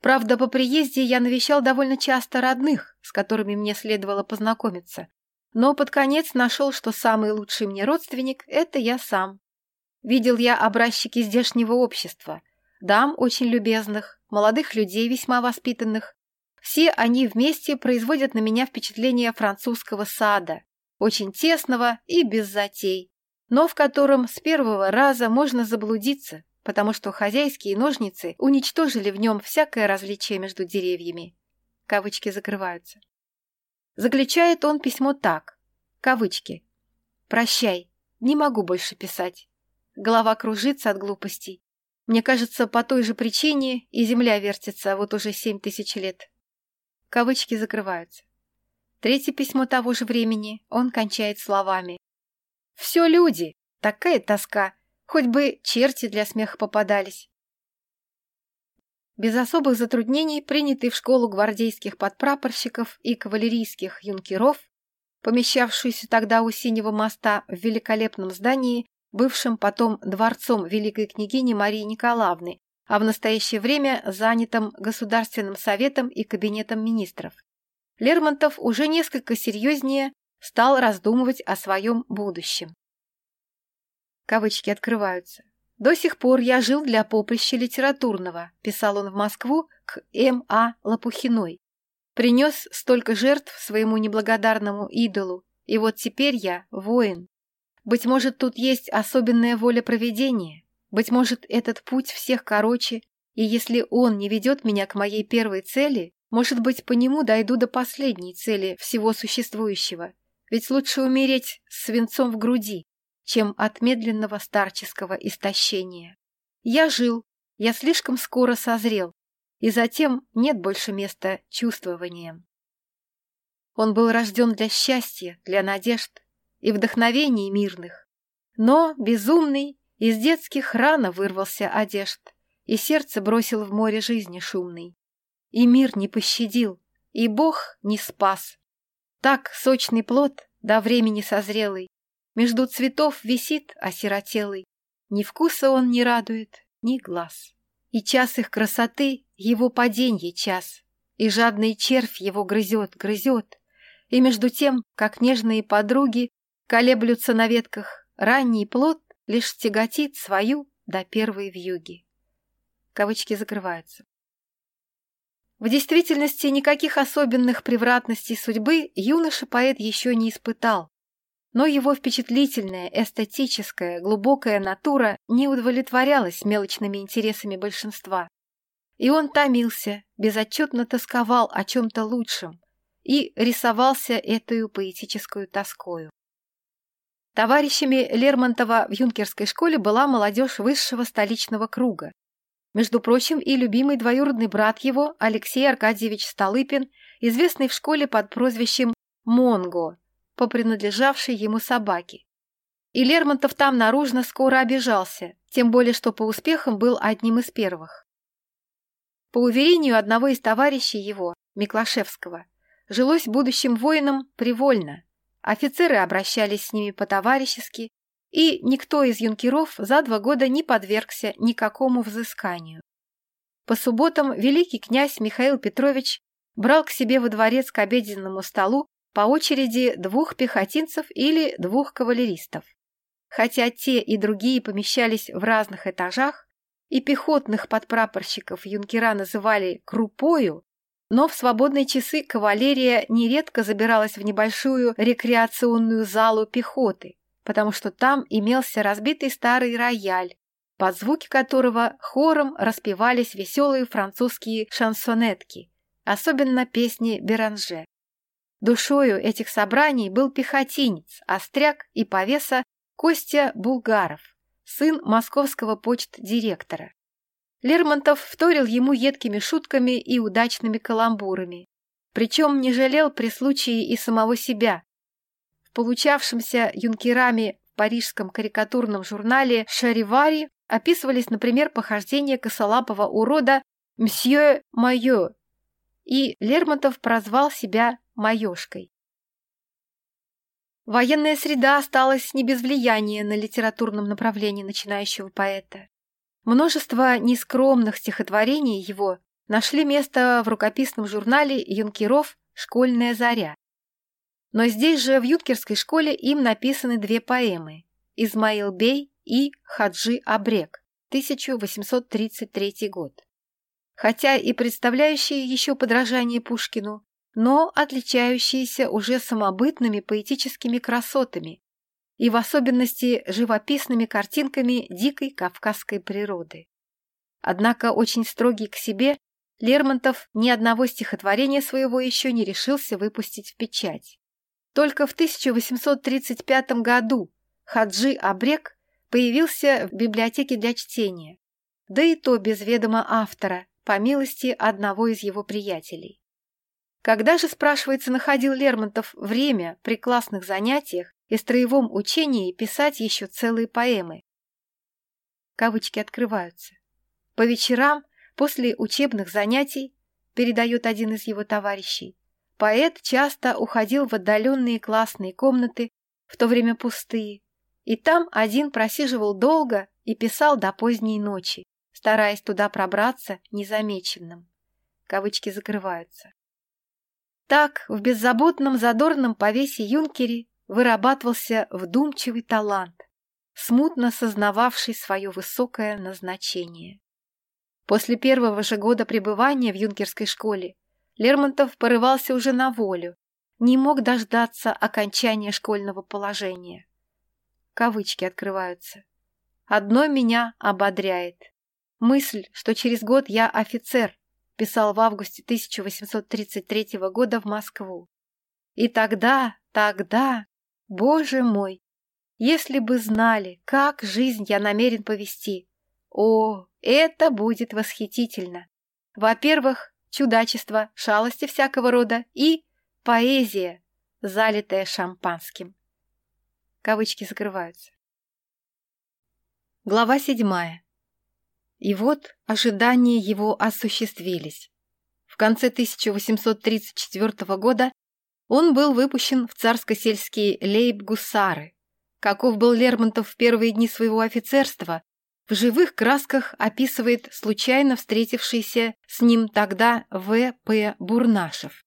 Правда, по приезде я навещал довольно часто родных, с которыми мне следовало познакомиться, но под конец нашел, что самый лучший мне родственник – это я сам. Видел я образчики здешнего общества, дам очень любезных, молодых людей весьма воспитанных. Все они вместе производят на меня впечатление французского сада, очень тесного и без затей, но в котором с первого раза можно заблудиться, потому что хозяйские ножницы уничтожили в нем всякое различие между деревьями. Кавычки закрываются. Заключает он письмо так. Кавычки. «Прощай, не могу больше писать. Голова кружится от глупостей. Мне кажется, по той же причине и земля вертится вот уже семь тысяч лет». Кавычки закрываются. Третье письмо того же времени он кончает словами. «Все люди! Такая тоска! Хоть бы черти для смеха попадались!» Без особых затруднений принятый в школу гвардейских подпрапорщиков и кавалерийских юнкеров, помещавшуюся тогда у Синего моста в великолепном здании, бывшем потом дворцом великой княгини Марии Николаевны, а в настоящее время занятым Государственным советом и Кабинетом министров. Лермонтов уже несколько серьезнее стал раздумывать о своем будущем. Кавычки открываются. «До сих пор я жил для поприща литературного», писал он в Москву к М.А. Лопухиной. «Принес столько жертв своему неблагодарному идолу, и вот теперь я воин. Быть может, тут есть особенная воля проведения, быть может, этот путь всех короче, и если он не ведет меня к моей первой цели, может быть, по нему дойду до последней цели всего существующего. Ведь лучше умереть с свинцом в груди, чем от медленного старческого истощения. Я жил, я слишком скоро созрел, и затем нет больше места чувствованиям. Он был рожден для счастья, для надежд и вдохновений мирных. Но, безумный, из детских рано вырвался одежд, и сердце бросил в море жизни шумный. И мир не пощадил, и Бог не спас. Так сочный плод, до времени созрелый, между цветов висит осиротелый. Ни вкуса он не радует, ни глаз. И час их красоты — его паденье час, и жадный червь его грызет, грызет. И между тем, как нежные подруги колеблются на ветках, ранний плод лишь тяготит свою до первой вьюги. Кавычки закрываются. В действительности никаких особенных превратностей судьбы юноша-поэт еще не испытал, но его впечатлительная, эстетическая, глубокая натура не удовлетворялась мелочными интересами большинства. И он томился, безотчетно тосковал о чем-то лучшем и рисовался эту поэтическую тоскою. Товарищами Лермонтова в юнкерской школе была молодежь высшего столичного круга, между прочим, и любимый двоюродный брат его, Алексей Аркадьевич Столыпин, известный в школе под прозвищем Монго, по принадлежавшей ему собаке. И Лермонтов там наружно скоро обижался, тем более что по успехам был одним из первых. По уверению одного из товарищей его, Миклашевского, жилось будущим воинам привольно. Офицеры обращались с ними по-товарищески, и никто из юнкеров за два года не подвергся никакому взысканию. По субботам великий князь Михаил Петрович брал к себе во дворец к обеденному столу по очереди двух пехотинцев или двух кавалеристов. Хотя те и другие помещались в разных этажах, и пехотных подпрапорщиков юнкера называли «крупою», но в свободные часы кавалерия нередко забиралась в небольшую рекреационную залу пехоты, потому что там имелся разбитый старый рояль, под звуки которого хором распевались веселые французские шансонетки, особенно песни Беранже. Душою этих собраний был пехотинец, остряк и повеса Костя Булгаров, сын московского почт-директора. Лермонтов вторил ему едкими шутками и удачными каламбурами, причем не жалел при случае и самого себя, получавшемся юнкерами в парижском карикатурном журнале «Шаривари» описывались, например, похождения косолапого урода «Мсье Майо», и Лермонтов прозвал себя «Майошкой». Военная среда осталась не без влияния на литературном направлении начинающего поэта. Множество нескромных стихотворений его нашли место в рукописном журнале «Юнкеров. Школьная заря». Но здесь же, в юнкерской школе, им написаны две поэмы «Измаил Бей» и «Хаджи Абрек» 1833 год. Хотя и представляющие еще подражание Пушкину, но отличающиеся уже самобытными поэтическими красотами и в особенности живописными картинками дикой кавказской природы. Однако очень строгий к себе, Лермонтов ни одного стихотворения своего еще не решился выпустить в печать. Только в 1835 году Хаджи Абрек появился в библиотеке для чтения, да и то без ведома автора, по милости одного из его приятелей. Когда же, спрашивается, находил Лермонтов время при классных занятиях и строевом учении писать еще целые поэмы? Кавычки открываются. По вечерам, после учебных занятий, передает один из его товарищей, поэт часто уходил в отдаленные классные комнаты, в то время пустые, и там один просиживал долго и писал до поздней ночи, стараясь туда пробраться незамеченным. Кавычки закрываются. Так в беззаботном задорном повесе юнкере вырабатывался вдумчивый талант, смутно сознававший свое высокое назначение. После первого же года пребывания в юнкерской школе Лермонтов порывался уже на волю, не мог дождаться окончания школьного положения. Кавычки открываются. «Одно меня ободряет. Мысль, что через год я офицер, писал в августе 1833 года в Москву. И тогда, тогда, боже мой, если бы знали, как жизнь я намерен повести. О, это будет восхитительно. Во-первых, чудачество, шалости всякого рода и поэзия, залитая шампанским. Кавычки закрываются. Глава седьмая. И вот ожидания его осуществились. В конце 1834 года он был выпущен в царско-сельские лейб-гусары. Каков был Лермонтов в первые дни своего офицерства, в живых красках описывает случайно встретившийся с ним тогда В. П. Бурнашев.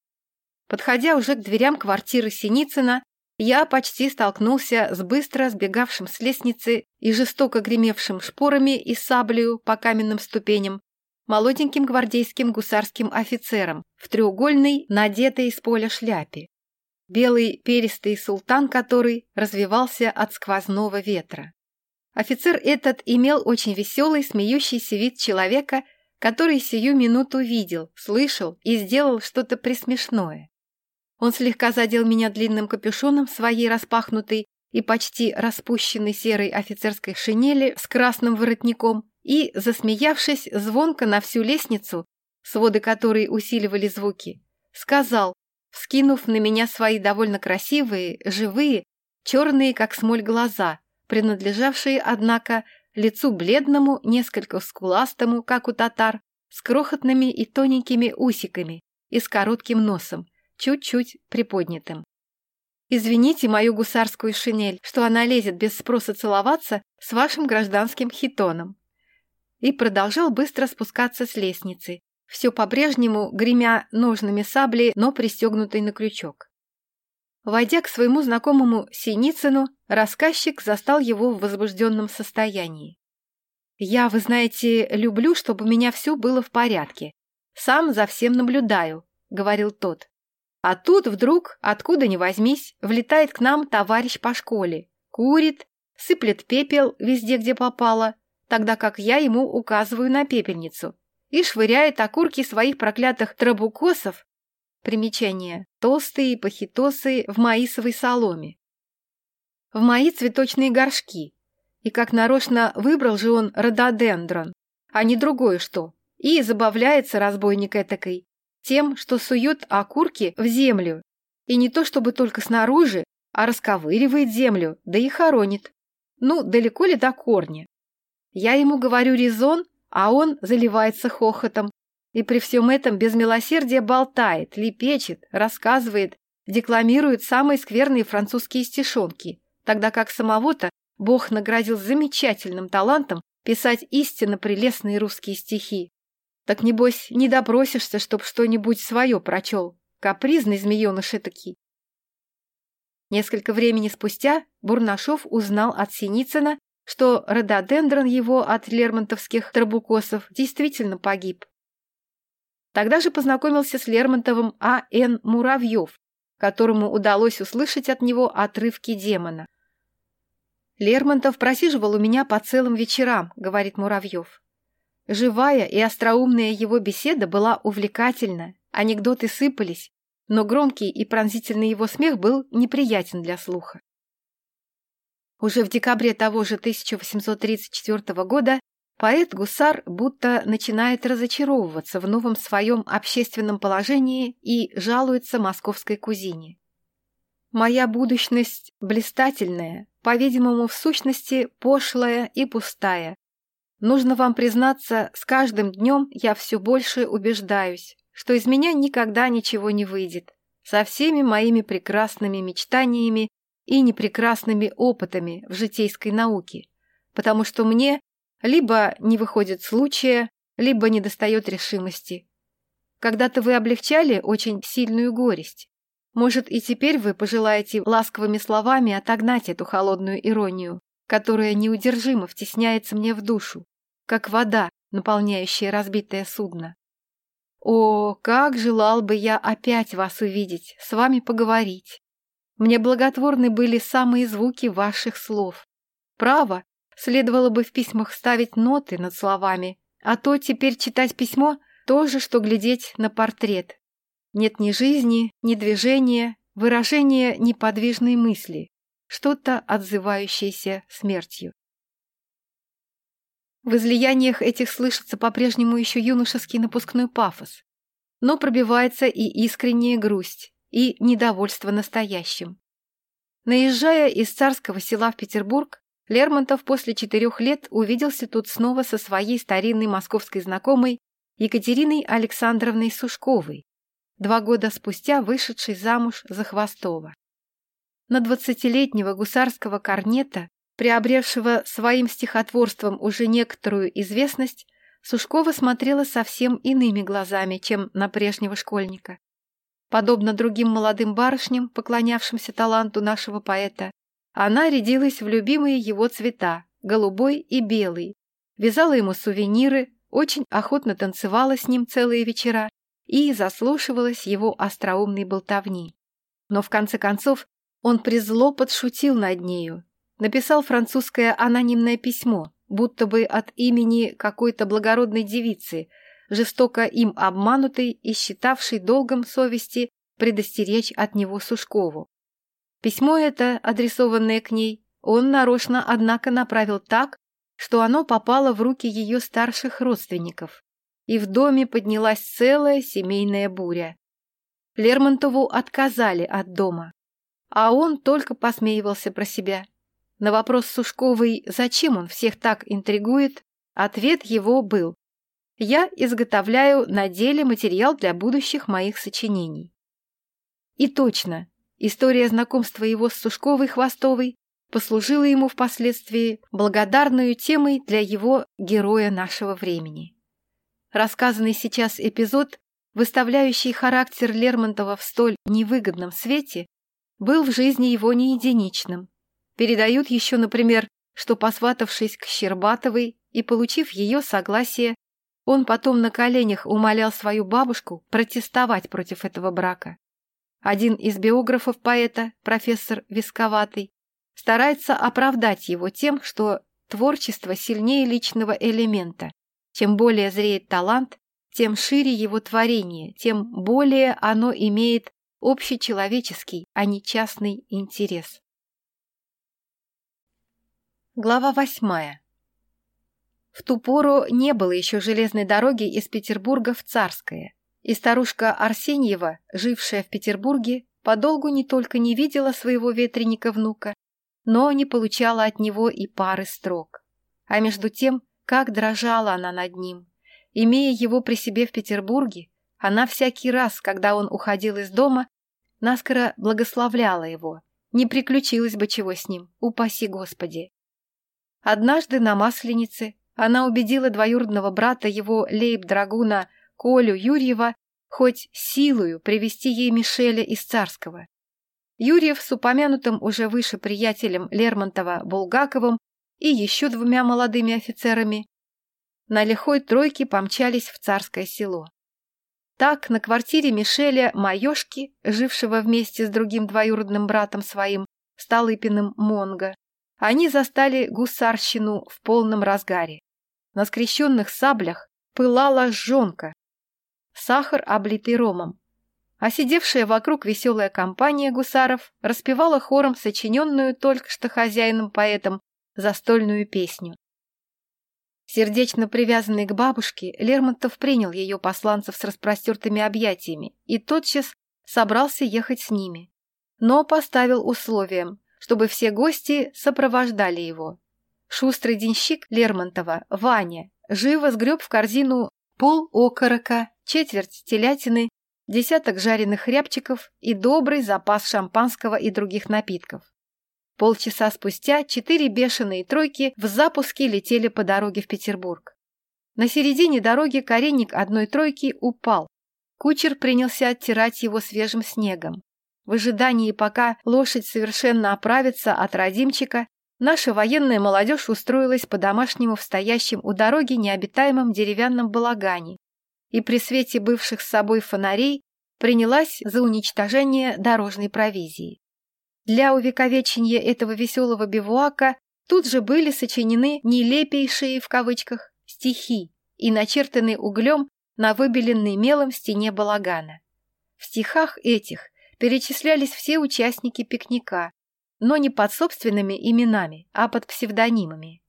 Подходя уже к дверям квартиры Синицына, я почти столкнулся с быстро сбегавшим с лестницы и жестоко гремевшим шпорами и саблею по каменным ступеням молоденьким гвардейским гусарским офицером в треугольной, надетой из поля шляпе. Белый перистый султан который развивался от сквозного ветра. Офицер этот имел очень веселый, смеющийся вид человека, который сию минуту видел, слышал и сделал что-то присмешное. Он слегка задел меня длинным капюшоном своей распахнутой и почти распущенной серой офицерской шинели с красным воротником и, засмеявшись звонко на всю лестницу, своды которой усиливали звуки, сказал, вскинув на меня свои довольно красивые, живые, черные, как смоль, глаза, принадлежавшие, однако, лицу бледному, несколько скуластому, как у татар, с крохотными и тоненькими усиками и с коротким носом, чуть-чуть приподнятым. Извините мою гусарскую шинель, что она лезет без спроса целоваться с вашим гражданским хитоном. И продолжал быстро спускаться с лестницы, все по-прежнему гремя ножными сабли, но пристегнутой на крючок. Войдя к своему знакомому Синицыну, рассказчик застал его в возбужденном состоянии. «Я, вы знаете, люблю, чтобы у меня все было в порядке. Сам за всем наблюдаю», — говорил тот. А тут вдруг, откуда ни возьмись, влетает к нам товарищ по школе, курит, сыплет пепел везде, где попало, тогда как я ему указываю на пепельницу, и швыряет окурки своих проклятых трабукосов, примечание, толстые пахитосы в маисовой соломе, в мои цветочные горшки. И как нарочно выбрал же он рододендрон, а не другое что, и забавляется разбойник этакой, тем, что сует окурки в землю, и не то чтобы только снаружи, а расковыривает землю, да и хоронит. Ну, далеко ли до корня? Я ему говорю резон, а он заливается хохотом, и при всем этом без милосердия болтает, лепечет, рассказывает, декламирует самые скверные французские стишонки, тогда как самого-то Бог наградил замечательным талантом писать истинно прелестные русские стихи. Так, небось, не допросишься, чтоб что-нибудь свое прочел. Капризный змееныш этакий. Несколько времени спустя Бурнашов узнал от Синицына, что рододендрон его от лермонтовских трабукосов действительно погиб. Тогда же познакомился с Лермонтовым А.Н. Муравьев, которому удалось услышать от него отрывки демона. Лермонтов просиживал у меня по целым вечерам, говорит Муравьев. Живая и остроумная его беседа была увлекательна, анекдоты сыпались, но громкий и пронзительный его смех был неприятен для слуха. Уже в декабре того же 1834 года поэт-гусар будто начинает разочаровываться в новом своем общественном положении и жалуется московской кузине. «Моя будущность блистательная, по-видимому, в сущности, пошлая и пустая. Нужно вам признаться, с каждым днем я все больше убеждаюсь, что из меня никогда ничего не выйдет, со всеми моими прекрасными мечтаниями и непрекрасными опытами в житейской науке, потому что мне либо не выходит случая, либо недостает решимости. Когда-то вы облегчали очень сильную горесть. Может, и теперь вы пожелаете ласковыми словами отогнать эту холодную иронию, которая неудержимо втесняется мне в душу, как вода, наполняющая разбитое судно. О, как желал бы я опять вас увидеть, с вами поговорить. Мне благотворны были самые звуки ваших слов. Право, следовало бы в письмах ставить ноты над словами, а то теперь читать письмо – то же, что глядеть на портрет. Нет ни жизни, ни движения, выражения неподвижной мысли, что-то отзывающееся смертью. В излияниях этих слышится по-прежнему еще юношеский напускной пафос, но пробивается и искренняя грусть, и недовольство настоящим. Наезжая из царского села в Петербург, Лермонтов после четырех лет увиделся тут снова со своей старинной московской знакомой Екатериной Александровной Сушковой, два года спустя вышедшей замуж за Хвостова. На двадцатилетнего гусарского корнета приобревшего своим стихотворством уже некоторую известность, Сушкова смотрела совсем иными глазами, чем на прежнего школьника. Подобно другим молодым барышням, поклонявшимся таланту нашего поэта, она рядилась в любимые его цвета – голубой и белый, вязала ему сувениры, очень охотно танцевала с ним целые вечера и заслушивалась его остроумной болтовни. Но в конце концов он призло подшутил над нею написал французское анонимное письмо, будто бы от имени какой-то благородной девицы, жестоко им обманутой и считавшей долгом совести предостеречь от него Сушкову. Письмо это, адресованное к ней, он нарочно, однако, направил так, что оно попало в руки ее старших родственников, и в доме поднялась целая семейная буря. Лермонтову отказали от дома, а он только посмеивался про себя. На вопрос Сушковой, зачем он всех так интригует, ответ его был «Я изготовляю на деле материал для будущих моих сочинений». И точно, история знакомства его с Сушковой-Хвостовой послужила ему впоследствии благодарную темой для его героя нашего времени. Рассказанный сейчас эпизод, выставляющий характер Лермонтова в столь невыгодном свете, был в жизни его не единичным Передают еще, например, что, посватавшись к Щербатовой и получив ее согласие, он потом на коленях умолял свою бабушку протестовать против этого брака. Один из биографов поэта, профессор Висковатый, старается оправдать его тем, что творчество сильнее личного элемента. Чем более зреет талант, тем шире его творение, тем более оно имеет общечеловеческий, а не частный интерес. Глава восьмая. В ту пору не было еще железной дороги из Петербурга в Царское, и старушка Арсеньева, жившая в Петербурге, подолгу не только не видела своего ветреника-внука, но не получала от него и пары строк. А между тем, как дрожала она над ним. Имея его при себе в Петербурге, она всякий раз, когда он уходил из дома, наскоро благословляла его. Не приключилось бы чего с ним, упаси Господи. Однажды на Масленице она убедила двоюродного брата его лейб-драгуна Колю Юрьева хоть силою привести ей Мишеля из Царского. Юрьев с упомянутым уже выше приятелем Лермонтова Булгаковым и еще двумя молодыми офицерами на лихой тройке помчались в Царское село. Так, на квартире Мишеля Майошки, жившего вместе с другим двоюродным братом своим, Столыпиным Монго, они застали гусарщину в полном разгаре. На скрещенных саблях пылала жжонка, сахар, облитый ромом. А сидевшая вокруг веселая компания гусаров распевала хором сочиненную только что хозяином-поэтом застольную песню. Сердечно привязанный к бабушке, Лермонтов принял ее посланцев с распростертыми объятиями и тотчас собрался ехать с ними. Но поставил условием, чтобы все гости сопровождали его. Шустрый денщик Лермонтова, Ваня, живо сгреб в корзину пол окорока, четверть телятины, десяток жареных рябчиков и добрый запас шампанского и других напитков. Полчаса спустя четыре бешеные тройки в запуске летели по дороге в Петербург. На середине дороги коренник одной тройки упал. Кучер принялся оттирать его свежим снегом. В ожидании, пока лошадь совершенно оправится от родимчика, наша военная молодежь устроилась по-домашнему в стоящем у дороги необитаемом деревянном балагане и при свете бывших с собой фонарей принялась за уничтожение дорожной провизии. Для увековечения этого веселого бивуака тут же были сочинены «нелепейшие» в кавычках стихи и начертаны углем на выбеленной мелом стене балагана. В стихах этих перечислялись все участники пикника, но не под собственными именами, а под псевдонимами.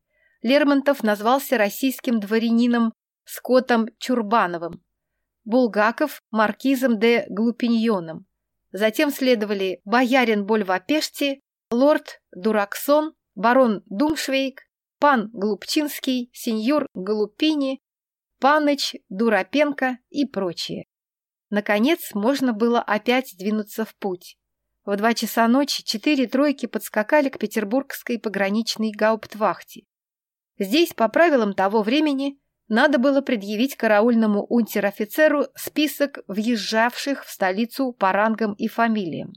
Лермонтов назвался российским дворянином Скоттом Чурбановым, Булгаков – маркизом де Глупиньоном. Затем следовали боярин Больвапешти, лорд Дураксон, барон Думшвейк, пан Глупчинский, сеньор Голупини, паныч Дуропенко и прочие. Наконец можно было опять двинуться в путь. В два часа ночи четыре тройки подскакали к петербургской пограничной гауптвахте. Здесь, по правилам того времени, надо было предъявить караульному унтер-офицеру список въезжавших в столицу по рангам и фамилиям.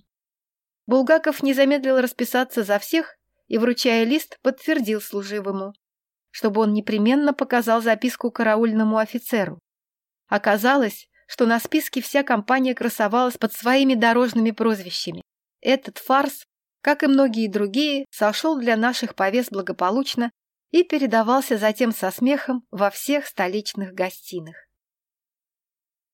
Булгаков не замедлил расписаться за всех и, вручая лист, подтвердил служивому, чтобы он непременно показал записку караульному офицеру. Оказалось, что на списке вся компания красовалась под своими дорожными прозвищами. Этот фарс, как и многие другие, сошел для наших повес благополучно и передавался затем со смехом во всех столичных гостиных.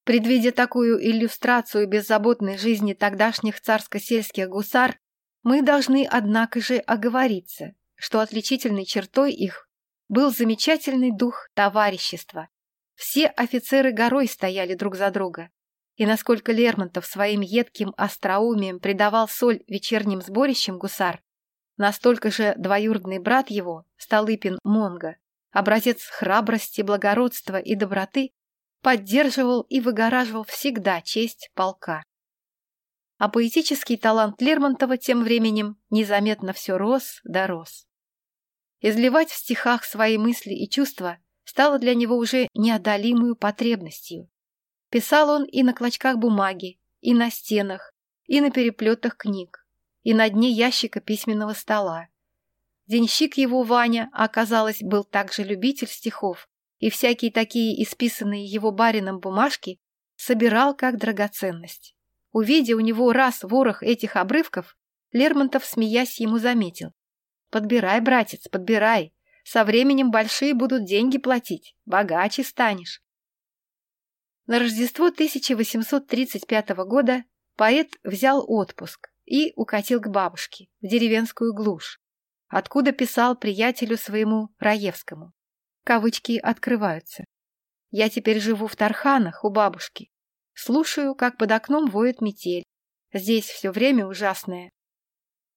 Предвидя такую иллюстрацию беззаботной жизни тогдашних царско-сельских гусар, мы должны, однако же, оговориться, что отличительной чертой их был замечательный дух товарищества. Все офицеры горой стояли друг за друга. И насколько Лермонтов своим едким остроумием придавал соль вечерним сборищам гусар, Настолько же двоюродный брат его, Столыпин Монго, образец храбрости, благородства и доброты, поддерживал и выгораживал всегда честь полка. А поэтический талант Лермонтова тем временем незаметно все рос да рос. Изливать в стихах свои мысли и чувства стало для него уже неодолимую потребностью. Писал он и на клочках бумаги, и на стенах, и на переплетах книг и на дне ящика письменного стола. Денщик его, Ваня, оказалось, был также любитель стихов, и всякие такие исписанные его барином бумажки собирал как драгоценность. Увидя у него раз ворох этих обрывков, Лермонтов, смеясь, ему заметил. «Подбирай, братец, подбирай. Со временем большие будут деньги платить, богаче станешь». На Рождество 1835 года поэт взял отпуск и укатил к бабушке, в деревенскую глушь, откуда писал приятелю своему Раевскому. Кавычки открываются. «Я теперь живу в Тарханах у бабушки. Слушаю, как под окном воет метель. Здесь все время ужасное.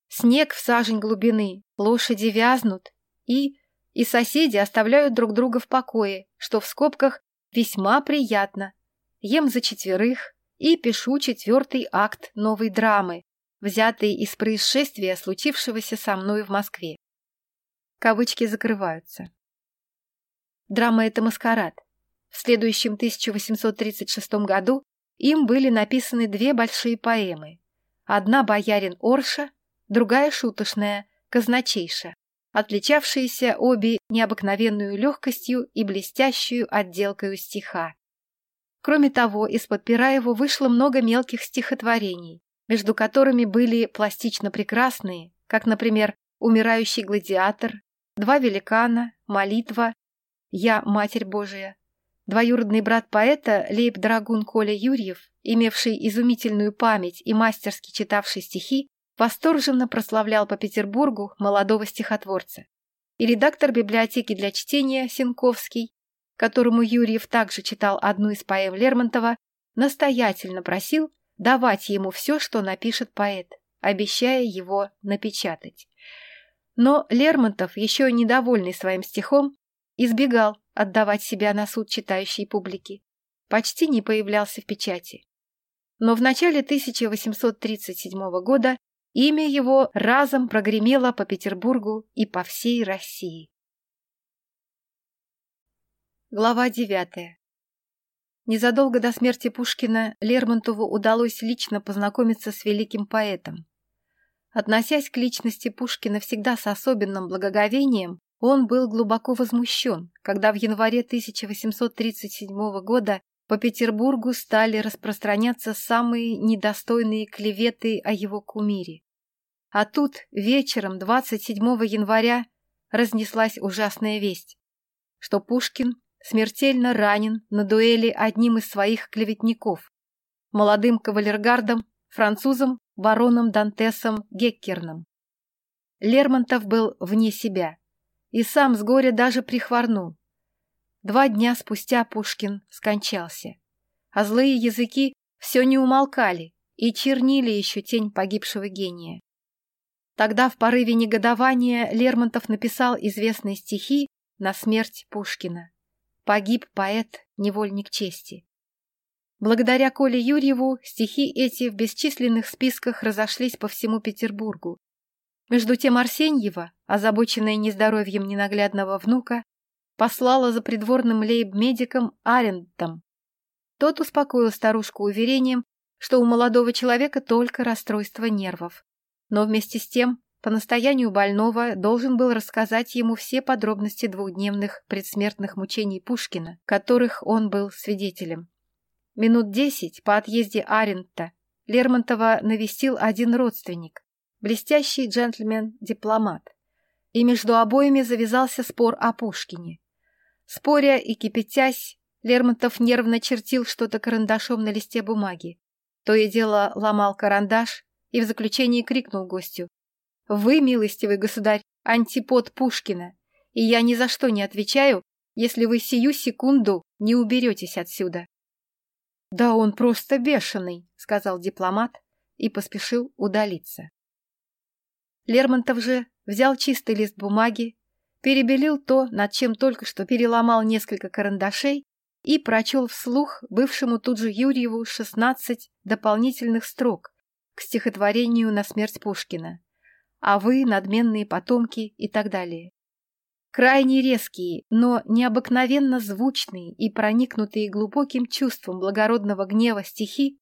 Снег в сажень глубины, лошади вязнут, и... и соседи оставляют друг друга в покое, что в скобках весьма приятно. Ем за четверых и пишу четвертый акт новой драмы, взятые из происшествия, случившегося со мной в Москве. Кавычки закрываются. Драма — это маскарад. В следующем 1836 году им были написаны две большие поэмы. Одна «Боярин Орша», другая шуточная «Казначейша», отличавшиеся обе необыкновенную легкостью и блестящую отделкой стиха. Кроме того, из-под пера его вышло много мелких стихотворений, между которыми были пластично прекрасные, как, например, умирающий гладиатор, два великана, молитва, я, Матерь Божия. Двоюродный брат поэта, лейб-драгун Коля Юрьев, имевший изумительную память и мастерски читавший стихи, восторженно прославлял по Петербургу молодого стихотворца. И редактор библиотеки для чтения Сенковский, которому Юрьев также читал одну из поэм Лермонтова, настоятельно просил давать ему все, что напишет поэт, обещая его напечатать. Но Лермонтов, еще недовольный своим стихом, избегал отдавать себя на суд читающей публики, почти не появлялся в печати. Но в начале 1837 года имя его разом прогремело по Петербургу и по всей России. Глава девятая Незадолго до смерти Пушкина Лермонтову удалось лично познакомиться с великим поэтом. Относясь к личности Пушкина всегда с особенным благоговением, он был глубоко возмущен, когда в январе 1837 года по Петербургу стали распространяться самые недостойные клеветы о его кумире. А тут вечером 27 января разнеслась ужасная весть, что Пушкин смертельно ранен на дуэли одним из своих клеветников, молодым кавалергардом, французом бароном Дантесом Геккерном. Лермонтов был вне себя и сам с горя даже прихворнул. Два дня спустя Пушкин скончался, а злые языки все не умолкали и чернили еще тень погибшего гения. Тогда в порыве негодования Лермонтов написал известные стихи на смерть Пушкина. Погиб поэт, невольник чести. Благодаря Коле Юрьеву стихи эти в бесчисленных списках разошлись по всему Петербургу. Между тем Арсеньева, озабоченная нездоровьем ненаглядного внука, послала за придворным лейб-медиком Арендтом. Тот успокоил старушку уверением, что у молодого человека только расстройство нервов. Но вместе с тем, по настоянию больного, должен был рассказать ему все подробности двухдневных предсмертных мучений Пушкина, которых он был свидетелем. Минут десять по отъезде Арента Лермонтова навестил один родственник, блестящий джентльмен-дипломат, и между обоими завязался спор о Пушкине. Споря и кипятясь, Лермонтов нервно чертил что-то карандашом на листе бумаги. То и дело ломал карандаш и в заключении крикнул гостю. «Вы, милостивый государь, антипод Пушкина, и я ни за что не отвечаю, если вы сию секунду не уберетесь отсюда». «Да он просто бешеный», — сказал дипломат и поспешил удалиться. Лермонтов же взял чистый лист бумаги, перебелил то, над чем только что переломал несколько карандашей, и прочел вслух бывшему тут же Юрьеву шестнадцать дополнительных строк к стихотворению на смерть Пушкина. А вы, надменные потомки и так далее. Крайне резкие, но необыкновенно звучные и проникнутые глубоким чувством благородного гнева стихи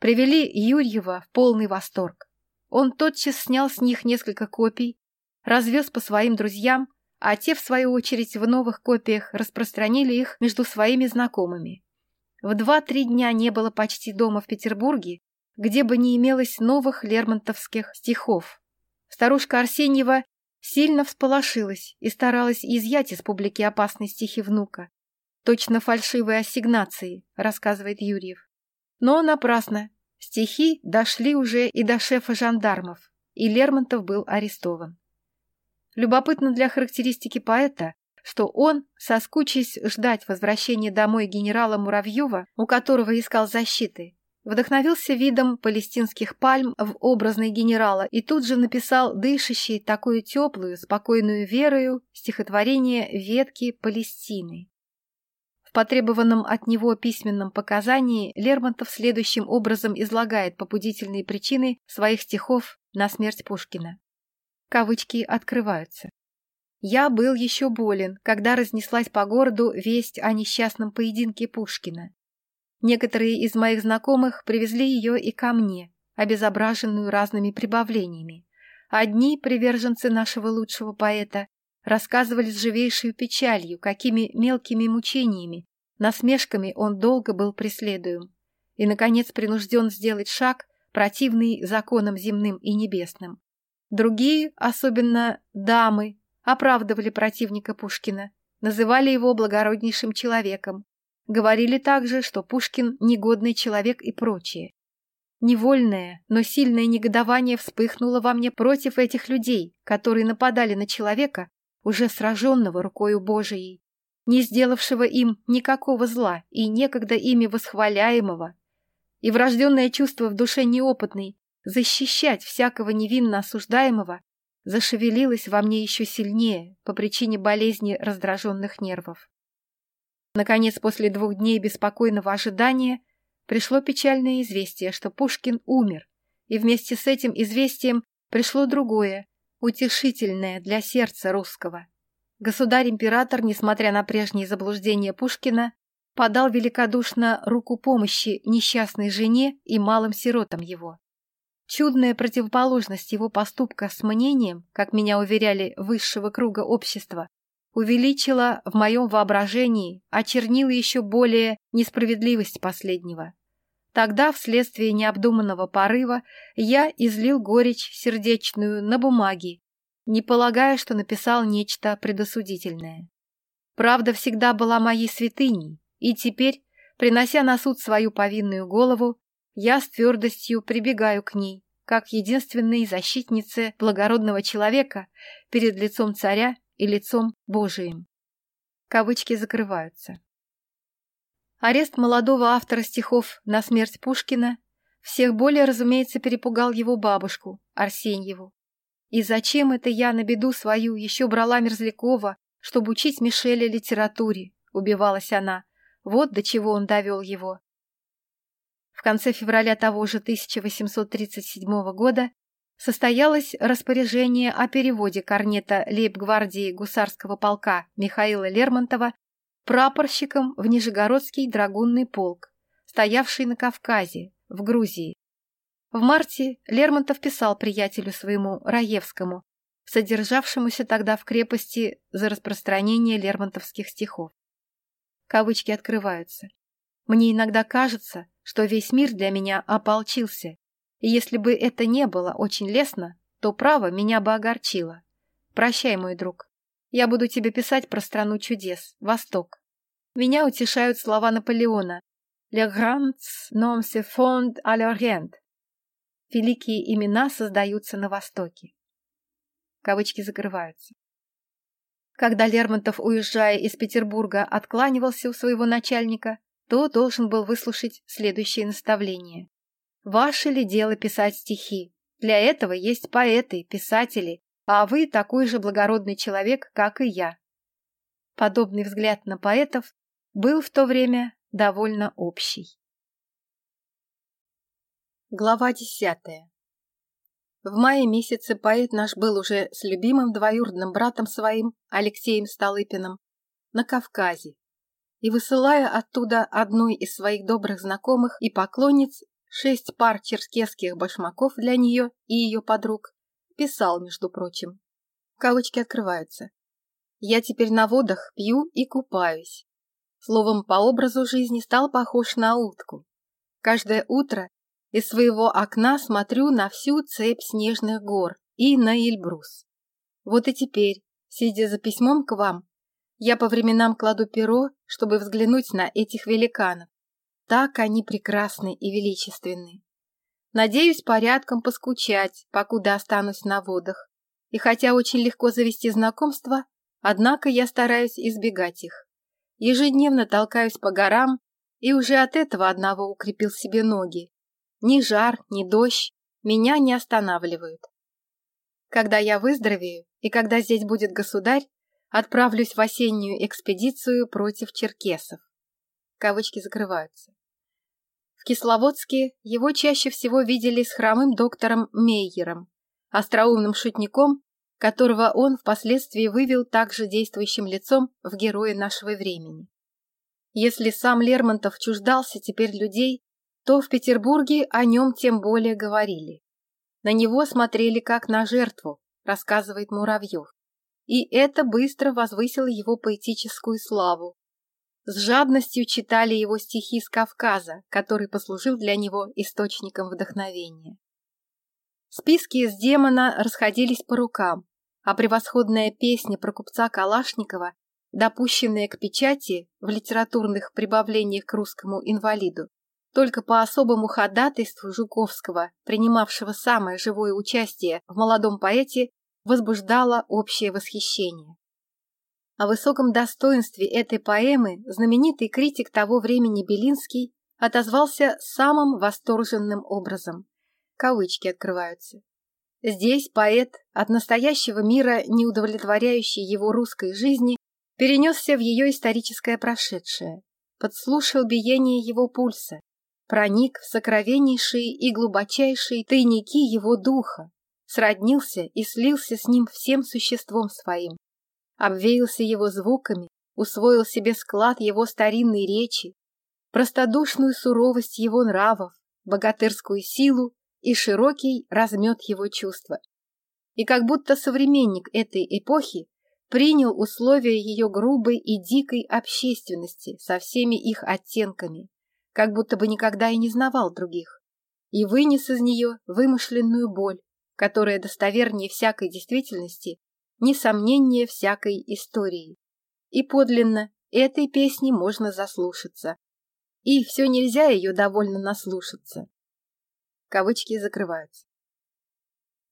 привели Юрьева в полный восторг. Он тотчас снял с них несколько копий, развез по своим друзьям, а те, в свою очередь, в новых копиях распространили их между своими знакомыми. В два-три дня не было почти дома в Петербурге, где бы не имелось новых лермонтовских стихов. Старушка Арсеньева Сильно всполошилась и старалась изъять из публики опасные стихи внука. Точно фальшивые ассигнации, рассказывает Юрьев. Но напрасно. Стихи дошли уже и до шефа жандармов, и Лермонтов был арестован. Любопытно для характеристики поэта, что он, соскучись ждать возвращения домой генерала Муравьева, у которого искал защиты, Вдохновился видом палестинских пальм в образной генерала и тут же написал дышащий такую теплую, спокойную верою стихотворение «Ветки Палестины». В потребованном от него письменном показании Лермонтов следующим образом излагает побудительные причины своих стихов на смерть Пушкина. Кавычки открываются. «Я был еще болен, когда разнеслась по городу весть о несчастном поединке Пушкина. Некоторые из моих знакомых привезли ее и ко мне, обезображенную разными прибавлениями. Одни, приверженцы нашего лучшего поэта, рассказывали с живейшей печалью, какими мелкими мучениями, насмешками он долго был преследуем, и, наконец, принужден сделать шаг, противный законам земным и небесным. Другие, особенно дамы, оправдывали противника Пушкина, называли его благороднейшим человеком, говорили также, что Пушкин негодный человек и прочее. Невольное, но сильное негодование вспыхнуло во мне против этих людей, которые нападали на человека, уже сраженного рукою Божией, не сделавшего им никакого зла и некогда ими восхваляемого, и врожденное чувство в душе неопытной защищать всякого невинно осуждаемого зашевелилось во мне еще сильнее по причине болезни раздраженных нервов. Наконец, после двух дней беспокойного ожидания, пришло печальное известие, что Пушкин умер, и вместе с этим известием пришло другое, утешительное для сердца русского. Государь-император, несмотря на прежние заблуждения Пушкина, подал великодушно руку помощи несчастной жене и малым сиротам его. Чудная противоположность его поступка с мнением, как меня уверяли, высшего круга общества, увеличила в моем воображении, очернила еще более несправедливость последнего. Тогда, вследствие необдуманного порыва, я излил горечь сердечную на бумаге, не полагая, что написал нечто предосудительное. Правда всегда была моей святыней, и теперь, принося на суд свою повинную голову, я с твердостью прибегаю к ней, как единственной защитнице благородного человека перед лицом царя и лицом Божиим. Кавычки закрываются. Арест молодого автора стихов на смерть Пушкина всех более, разумеется, перепугал его бабушку, Арсеньеву. И зачем это я на беду свою еще брала Мерзлякова, чтобы учить Мишеля литературе, убивалась она. Вот до чего он довел его. В конце февраля того же 1837 года состоялось распоряжение о переводе корнета лейб-гвардии гусарского полка Михаила Лермонтова прапорщиком в Нижегородский драгунный полк, стоявший на Кавказе, в Грузии. В марте Лермонтов писал приятелю своему Раевскому, содержавшемуся тогда в крепости за распространение лермонтовских стихов. Кавычки открываются. «Мне иногда кажется, что весь мир для меня ополчился, если бы это не было очень лестно, то право меня бы огорчило. Прощай, мой друг. Я буду тебе писать про страну чудес, Восток. Меня утешают слова Наполеона. «Les grands noms se fondent à l'Orient». Великие имена создаются на Востоке. Кавычки закрываются. Когда Лермонтов, уезжая из Петербурга, откланивался у своего начальника, то должен был выслушать следующее наставление. Ваше ли дело писать стихи? Для этого есть поэты, писатели, а вы такой же благородный человек, как и я. Подобный взгляд на поэтов был в то время довольно общий. Глава десятая В мае месяце поэт наш был уже с любимым двоюродным братом своим, Алексеем Столыпиным, на Кавказе, и, высылая оттуда одной из своих добрых знакомых и поклонниц шесть пар черкесских башмаков для нее и ее подруг, писал, между прочим. Кавычки открываются. «Я теперь на водах пью и купаюсь». Словом, по образу жизни стал похож на утку. Каждое утро из своего окна смотрю на всю цепь снежных гор и на Эльбрус. Вот и теперь, сидя за письмом к вам, я по временам кладу перо, чтобы взглянуть на этих великанов. Так они прекрасны и величественны. Надеюсь порядком поскучать, покуда останусь на водах. И хотя очень легко завести знакомства, однако я стараюсь избегать их. Ежедневно толкаюсь по горам, и уже от этого одного укрепил себе ноги. Ни жар, ни дождь меня не останавливают. Когда я выздоровею, и когда здесь будет государь, Отправлюсь в осеннюю экспедицию против черкесов. Кавычки закрываются. Кисловодске его чаще всего видели с хромым доктором Мейером, остроумным шутником, которого он впоследствии вывел также действующим лицом в героя нашего времени. Если сам Лермонтов чуждался теперь людей, то в Петербурге о нем тем более говорили. На него смотрели как на жертву, рассказывает Муравьев и это быстро возвысило его поэтическую славу. С жадностью читали его стихи с Кавказа, который послужил для него источником вдохновения. Списки из демона расходились по рукам, а превосходная песня про купца Калашникова, допущенная к печати в литературных прибавлениях к русскому инвалиду, только по особому ходатайству Жуковского, принимавшего самое живое участие в молодом поэте, возбуждала общее восхищение. О высоком достоинстве этой поэмы знаменитый критик того времени Белинский отозвался самым восторженным образом. Кавычки открываются. Здесь поэт, от настоящего мира, не удовлетворяющий его русской жизни, перенесся в ее историческое прошедшее, подслушал биение его пульса, проник в сокровеннейшие и глубочайшие тайники его духа, сроднился и слился с ним всем существом своим, обвеялся его звуками, усвоил себе склад его старинной речи, простодушную суровость его нравов, богатырскую силу и широкий размет его чувства. И как будто современник этой эпохи принял условия ее грубой и дикой общественности со всеми их оттенками, как будто бы никогда и не знавал других, и вынес из нее вымышленную боль, которая достовернее всякой действительности несомнение всякой истории. И подлинно этой песни можно заслушаться. И все нельзя ее довольно наслушаться. Кавычки закрываются.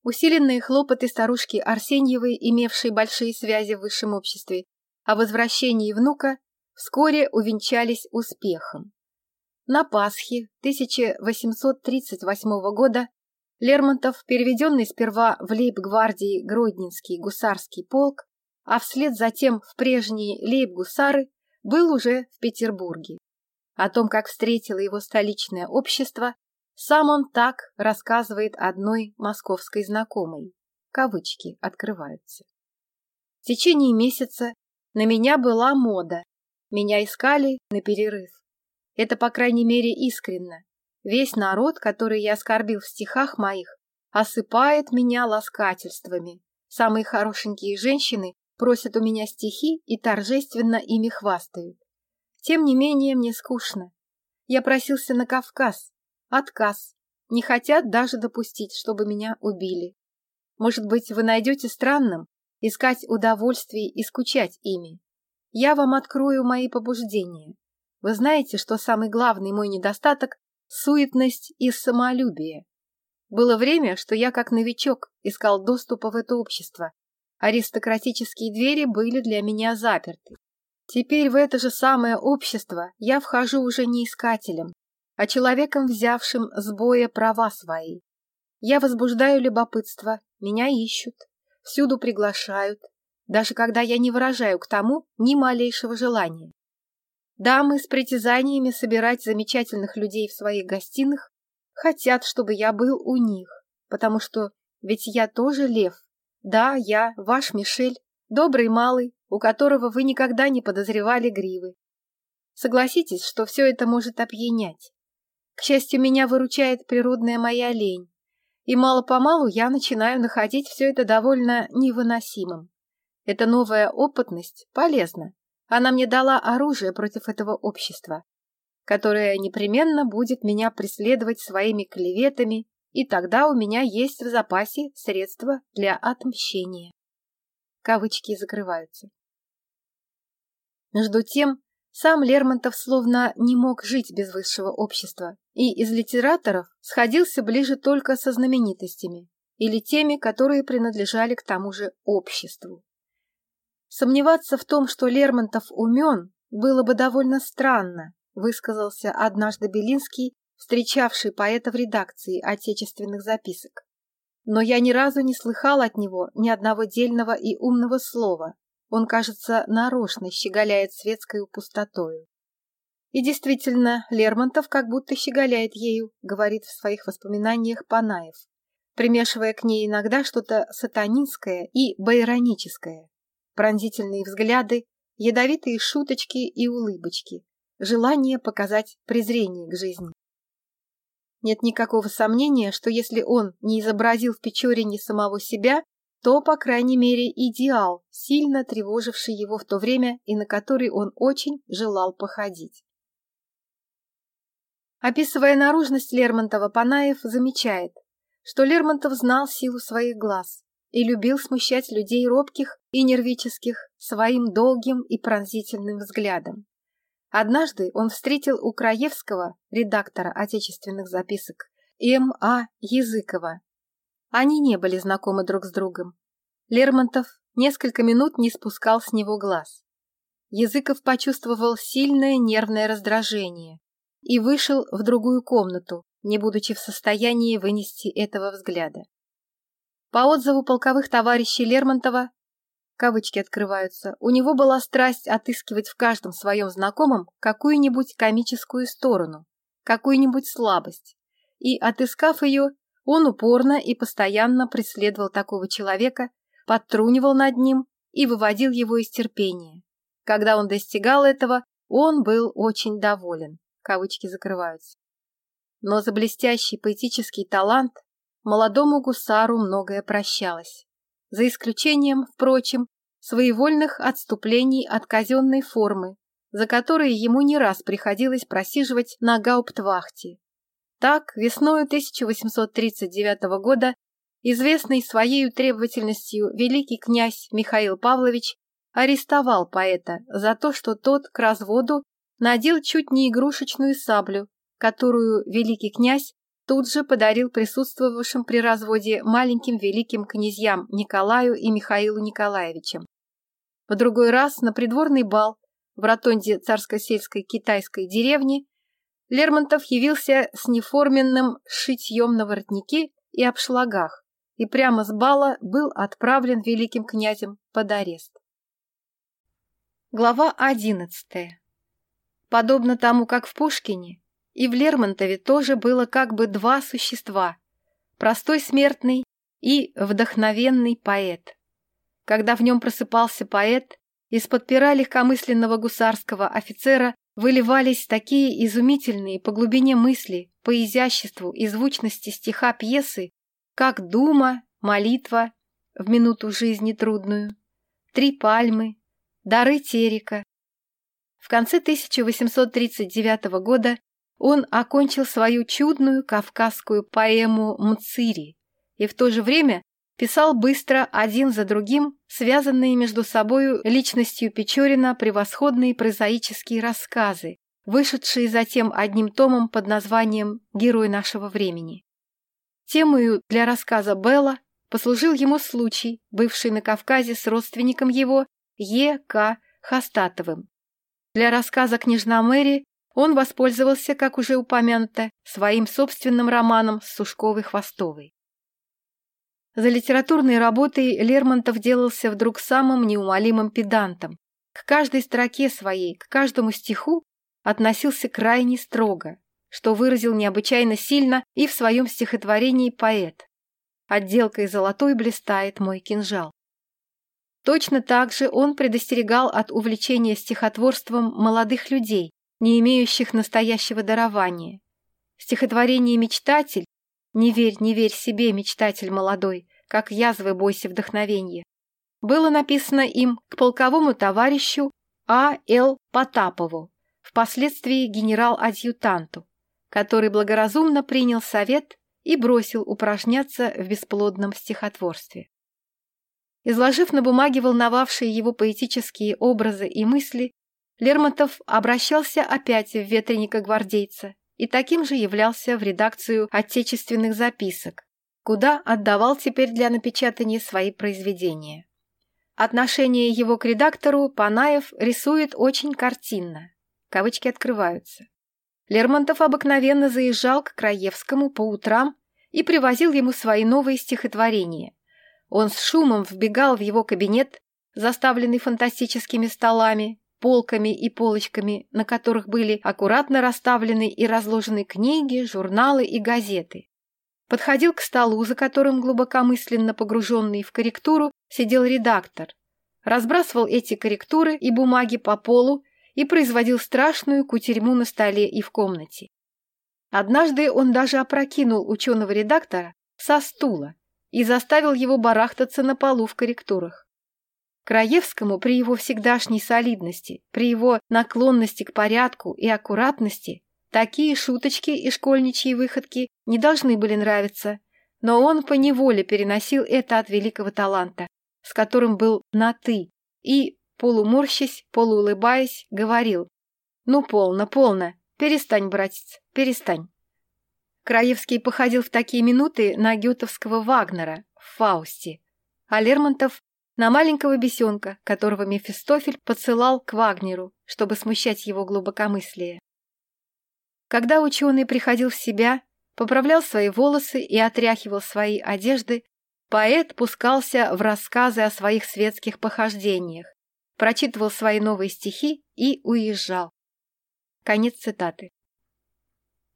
Усиленные хлопоты старушки Арсеньевой, имевшей большие связи в высшем обществе, о возвращении внука вскоре увенчались успехом. На Пасхе 1838 года Лермонтов, переведенный сперва в лейб-гвардии Гродненский гусарский полк, а вслед затем в прежние лейб-гусары, был уже в Петербурге. О том, как встретило его столичное общество, сам он так рассказывает одной московской знакомой. Кавычки открываются. В течение месяца на меня была мода. Меня искали на перерыв. Это, по крайней мере, искренно. Весь народ, который я оскорбил в стихах моих, осыпает меня ласкательствами. Самые хорошенькие женщины просят у меня стихи и торжественно ими хвастают. Тем не менее, мне скучно. Я просился на Кавказ. Отказ. Не хотят даже допустить, чтобы меня убили. Может быть, вы найдете странным искать удовольствий и скучать ими. Я вам открою мои побуждения. Вы знаете, что самый главный мой недостаток суетность и самолюбие. Было время, что я как новичок искал доступа в это общество. Аристократические двери были для меня заперты. Теперь в это же самое общество я вхожу уже не искателем, а человеком, взявшим с боя права свои. Я возбуждаю любопытство, меня ищут, всюду приглашают, даже когда я не выражаю к тому ни малейшего желания. Дамы с притязаниями собирать замечательных людей в своих гостиных хотят, чтобы я был у них, потому что ведь я тоже лев. Да, я, ваш Мишель, добрый малый, у которого вы никогда не подозревали гривы. Согласитесь, что все это может опьянять. К счастью, меня выручает природная моя лень, и мало-помалу я начинаю находить все это довольно невыносимым. Эта новая опытность полезна, она мне дала оружие против этого общества, которое непременно будет меня преследовать своими клеветами, и тогда у меня есть в запасе средства для отмщения. Кавычки закрываются. Между тем, сам Лермонтов словно не мог жить без высшего общества, и из литераторов сходился ближе только со знаменитостями или теми, которые принадлежали к тому же обществу. Сомневаться в том, что Лермонтов умен, было бы довольно странно, высказался однажды Белинский, встречавший поэта в редакции отечественных записок. Но я ни разу не слыхал от него ни одного дельного и умного слова. Он, кажется, нарочно щеголяет светской пустотою. И действительно, Лермонтов как будто щеголяет ею, говорит в своих воспоминаниях Панаев, примешивая к ней иногда что-то сатанинское и байроническое пронзительные взгляды, ядовитые шуточки и улыбочки, желание показать презрение к жизни. Нет никакого сомнения, что если он не изобразил в Печорине самого себя, то, по крайней мере, идеал, сильно тревоживший его в то время и на который он очень желал походить. Описывая наружность Лермонтова, Панаев замечает, что Лермонтов знал силу своих глаз и любил смущать людей робких и нервических своим долгим и пронзительным взглядом. Однажды он встретил у Краевского, редактора отечественных записок, М.А. Языкова. Они не были знакомы друг с другом. Лермонтов несколько минут не спускал с него глаз. Языков почувствовал сильное нервное раздражение и вышел в другую комнату, не будучи в состоянии вынести этого взгляда. По отзыву полковых товарищей Лермонтова, кавычки открываются, у него была страсть отыскивать в каждом своем знакомом какую-нибудь комическую сторону, какую-нибудь слабость, и, отыскав ее, он упорно и постоянно преследовал такого человека, подтрунивал над ним и выводил его из терпения. Когда он достигал этого, он был очень доволен. Кавычки закрываются. Но за блестящий поэтический талант молодому гусару многое прощалось. За исключением, впрочем, своевольных отступлений от казенной формы, за которые ему не раз приходилось просиживать на гауптвахте. Так, весною 1839 года известный своей требовательностью великий князь Михаил Павлович арестовал поэта за то, что тот к разводу надел чуть не игрушечную саблю, которую великий князь тут же подарил присутствовавшим при разводе маленьким великим князьям Николаю и Михаилу Николаевичам. В другой раз на придворный бал в ротонде царско-сельской китайской деревни Лермонтов явился с неформенным шитьем на воротнике и обшлагах и прямо с бала был отправлен великим князем под арест. Глава одиннадцатая. Подобно тому, как в Пушкине, и в Лермонтове тоже было как бы два существа – простой смертный и вдохновенный поэт. Когда в нем просыпался поэт, из-под пера легкомысленного гусарского офицера выливались такие изумительные по глубине мысли, по изяществу и звучности стиха пьесы, как дума, молитва в минуту жизни трудную, три пальмы, дары Терека. В конце 1839 года он окончил свою чудную кавказскую поэму «Мцири» и в то же время писал быстро один за другим связанные между собою личностью Печорина превосходные прозаические рассказы, вышедшие затем одним томом под названием «Герой нашего времени». Темою для рассказа Белла послужил ему случай, бывший на Кавказе с родственником его Е. К. Хастатовым. Для рассказа «Княжна Мэри» он воспользовался, как уже упомянуто, своим собственным романом с Сушковой-Хвостовой. За литературной работой Лермонтов делался вдруг самым неумолимым педантом. К каждой строке своей, к каждому стиху относился крайне строго, что выразил необычайно сильно и в своем стихотворении поэт. Отделкой золотой блистает мой кинжал. Точно так же он предостерегал от увлечения стихотворством молодых людей, не имеющих настоящего дарования. Стихотворение «Мечтатель» «Не верь, не верь себе, мечтатель молодой, как язвы бойся вдохновенья» было написано им к полковому товарищу А. Л. Потапову, впоследствии генерал-адъютанту, который благоразумно принял совет и бросил упражняться в бесплодном стихотворстве. Изложив на бумаге волновавшие его поэтические образы и мысли, Лермонтов обращался опять в ветреника гвардейца и таким же являлся в редакцию отечественных записок, куда отдавал теперь для напечатания свои произведения. Отношение его к редактору Панаев рисует очень картинно. Кавычки открываются. Лермонтов обыкновенно заезжал к Краевскому по утрам и привозил ему свои новые стихотворения. Он с шумом вбегал в его кабинет, заставленный фантастическими столами, полками и полочками, на которых были аккуратно расставлены и разложены книги, журналы и газеты. Подходил к столу, за которым глубокомысленно погруженный в корректуру сидел редактор, разбрасывал эти корректуры и бумаги по полу и производил страшную кутерьму на столе и в комнате. Однажды он даже опрокинул ученого-редактора со стула и заставил его барахтаться на полу в корректурах. Краевскому при его всегдашней солидности, при его наклонности к порядку и аккуратности, такие шуточки и школьничьи выходки не должны были нравиться, но он поневоле переносил это от великого таланта, с которым был на «ты», и, полуморщась, полуулыбаясь, говорил «Ну, полно, полно, перестань, братец, перестань». Краевский походил в такие минуты на гютовского Вагнера в «Фаусте», а Лермонтов на маленького бесенка, которого Мефистофель поцелал к Вагнеру, чтобы смущать его глубокомыслие. Когда ученый приходил в себя, поправлял свои волосы и отряхивал свои одежды, поэт пускался в рассказы о своих светских похождениях, прочитывал свои новые стихи и уезжал. Конец цитаты.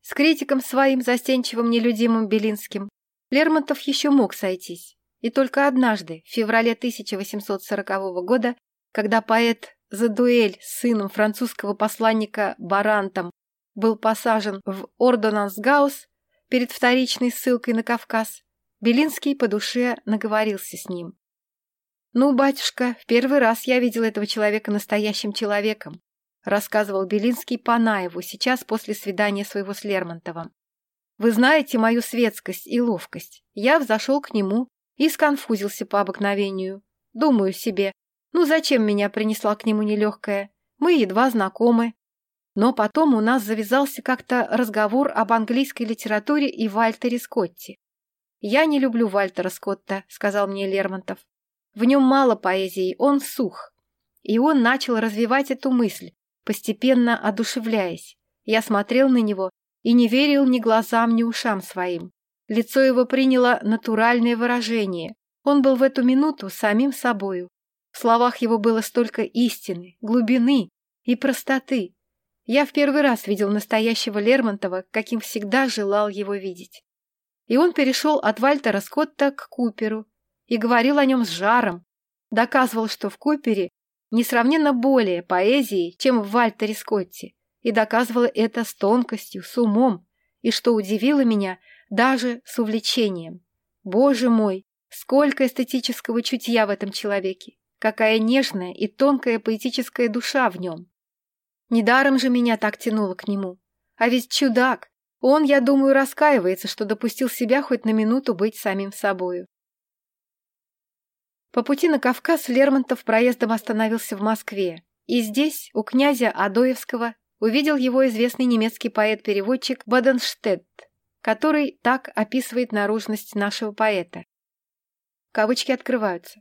С критиком своим застенчивым нелюдимым Белинским Лермонтов еще мог сойтись. И только однажды, в феврале 1840 года, когда поэт за дуэль с сыном французского посланника Барантом был посажен в Ордонансгаус перед вторичной ссылкой на Кавказ, Белинский по душе наговорился с ним. «Ну, батюшка, в первый раз я видел этого человека настоящим человеком», рассказывал Белинский Панаеву сейчас после свидания своего с Лермонтовым. «Вы знаете мою светскость и ловкость. Я взошел к нему и сконфузился по обыкновению. Думаю себе, ну зачем меня принесла к нему нелегкая? Мы едва знакомы. Но потом у нас завязался как-то разговор об английской литературе и Вальтере Скотте. «Я не люблю Вальтера Скотта», — сказал мне Лермонтов. «В нем мало поэзии, он сух». И он начал развивать эту мысль, постепенно одушевляясь. Я смотрел на него и не верил ни глазам, ни ушам своим. Лицо его приняло натуральное выражение. Он был в эту минуту самим собою. В словах его было столько истины, глубины и простоты. Я в первый раз видел настоящего Лермонтова, каким всегда желал его видеть. И он перешел от Вальтера Скотта к Куперу и говорил о нем с жаром, доказывал, что в Купере несравненно более поэзии, чем в Вальтере Скотте, и доказывал это с тонкостью, с умом, и, что удивило меня, даже с увлечением. Боже мой, сколько эстетического чутья в этом человеке! Какая нежная и тонкая поэтическая душа в нем! Недаром же меня так тянуло к нему. А ведь чудак! Он, я думаю, раскаивается, что допустил себя хоть на минуту быть самим собою. По пути на Кавказ Лермонтов проездом остановился в Москве, и здесь, у князя Адоевского, увидел его известный немецкий поэт-переводчик Баденштедт, который так описывает наружность нашего поэта. Кавычки открываются.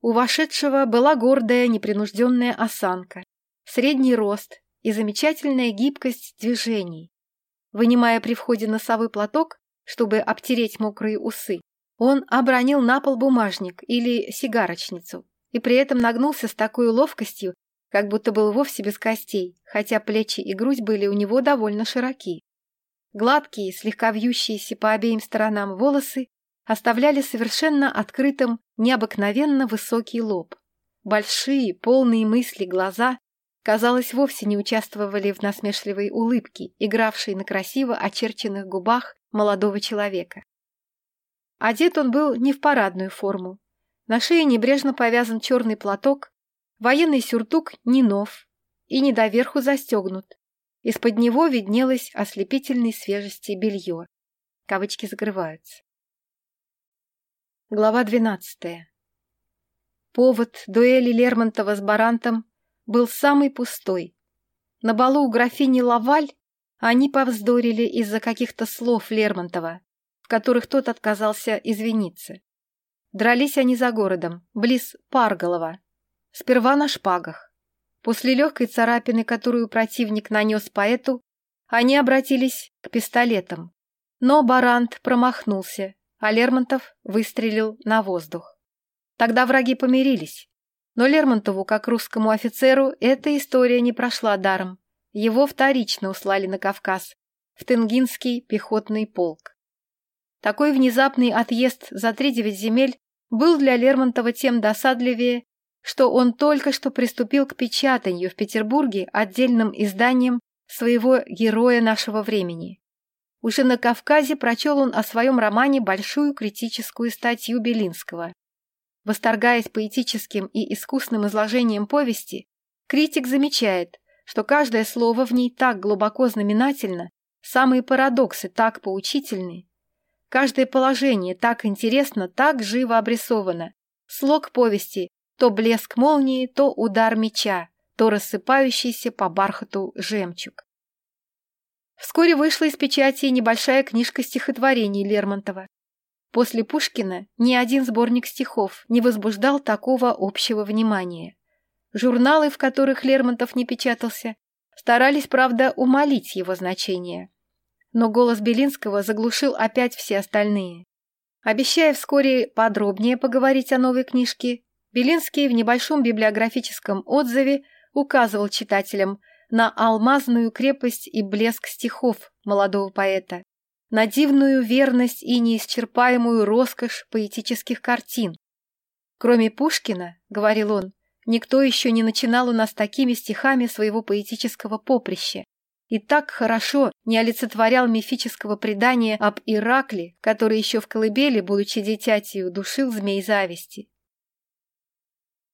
У вошедшего была гордая, непринужденная осанка, средний рост и замечательная гибкость движений. Вынимая при входе носовой платок, чтобы обтереть мокрые усы, он обронил на пол бумажник или сигарочницу и при этом нагнулся с такой ловкостью, как будто был вовсе без костей, хотя плечи и грудь были у него довольно широки. Гладкие, слегка вьющиеся по обеим сторонам волосы оставляли совершенно открытым необыкновенно высокий лоб. Большие, полные мысли глаза, казалось, вовсе не участвовали в насмешливой улыбке, игравшей на красиво очерченных губах молодого человека. Одет он был не в парадную форму. На шее небрежно повязан черный платок, военный сюртук не нов и не доверху застегнут, из-под него виднелось ослепительной свежести белье. Кавычки закрываются. Глава двенадцатая. Повод дуэли Лермонтова с Барантом был самый пустой. На балу у графини Лаваль они повздорили из-за каких-то слов Лермонтова, в которых тот отказался извиниться. Дрались они за городом, близ Парголова, сперва на шпагах. После легкой царапины, которую противник нанес поэту, они обратились к пистолетам. Но Барант промахнулся, а Лермонтов выстрелил на воздух. Тогда враги помирились. Но Лермонтову, как русскому офицеру, эта история не прошла даром. Его вторично услали на Кавказ, в Тенгинский пехотный полк. Такой внезапный отъезд за три девять земель был для Лермонтова тем досадливее, что он только что приступил к печатанию в Петербурге отдельным изданием своего героя нашего времени. Уже на Кавказе прочел он о своем романе большую критическую статью Белинского. Восторгаясь поэтическим и искусным изложением повести, критик замечает, что каждое слово в ней так глубоко знаменательно, самые парадоксы так поучительны. Каждое положение так интересно, так живо обрисовано. Слог повести – то блеск молнии, то удар меча, то рассыпающийся по бархату жемчуг. Вскоре вышла из печати небольшая книжка стихотворений Лермонтова. После Пушкина ни один сборник стихов не возбуждал такого общего внимания. Журналы, в которых Лермонтов не печатался, старались, правда, умолить его значение. Но голос Белинского заглушил опять все остальные. Обещая вскоре подробнее поговорить о новой книжке, Белинский в небольшом библиографическом отзыве указывал читателям на алмазную крепость и блеск стихов молодого поэта, на дивную верность и неисчерпаемую роскошь поэтических картин. Кроме Пушкина, говорил он, никто еще не начинал у нас такими стихами своего поэтического поприща и так хорошо не олицетворял мифического предания об Иракле, который еще в колыбели, будучи дитятью, душил змей зависти.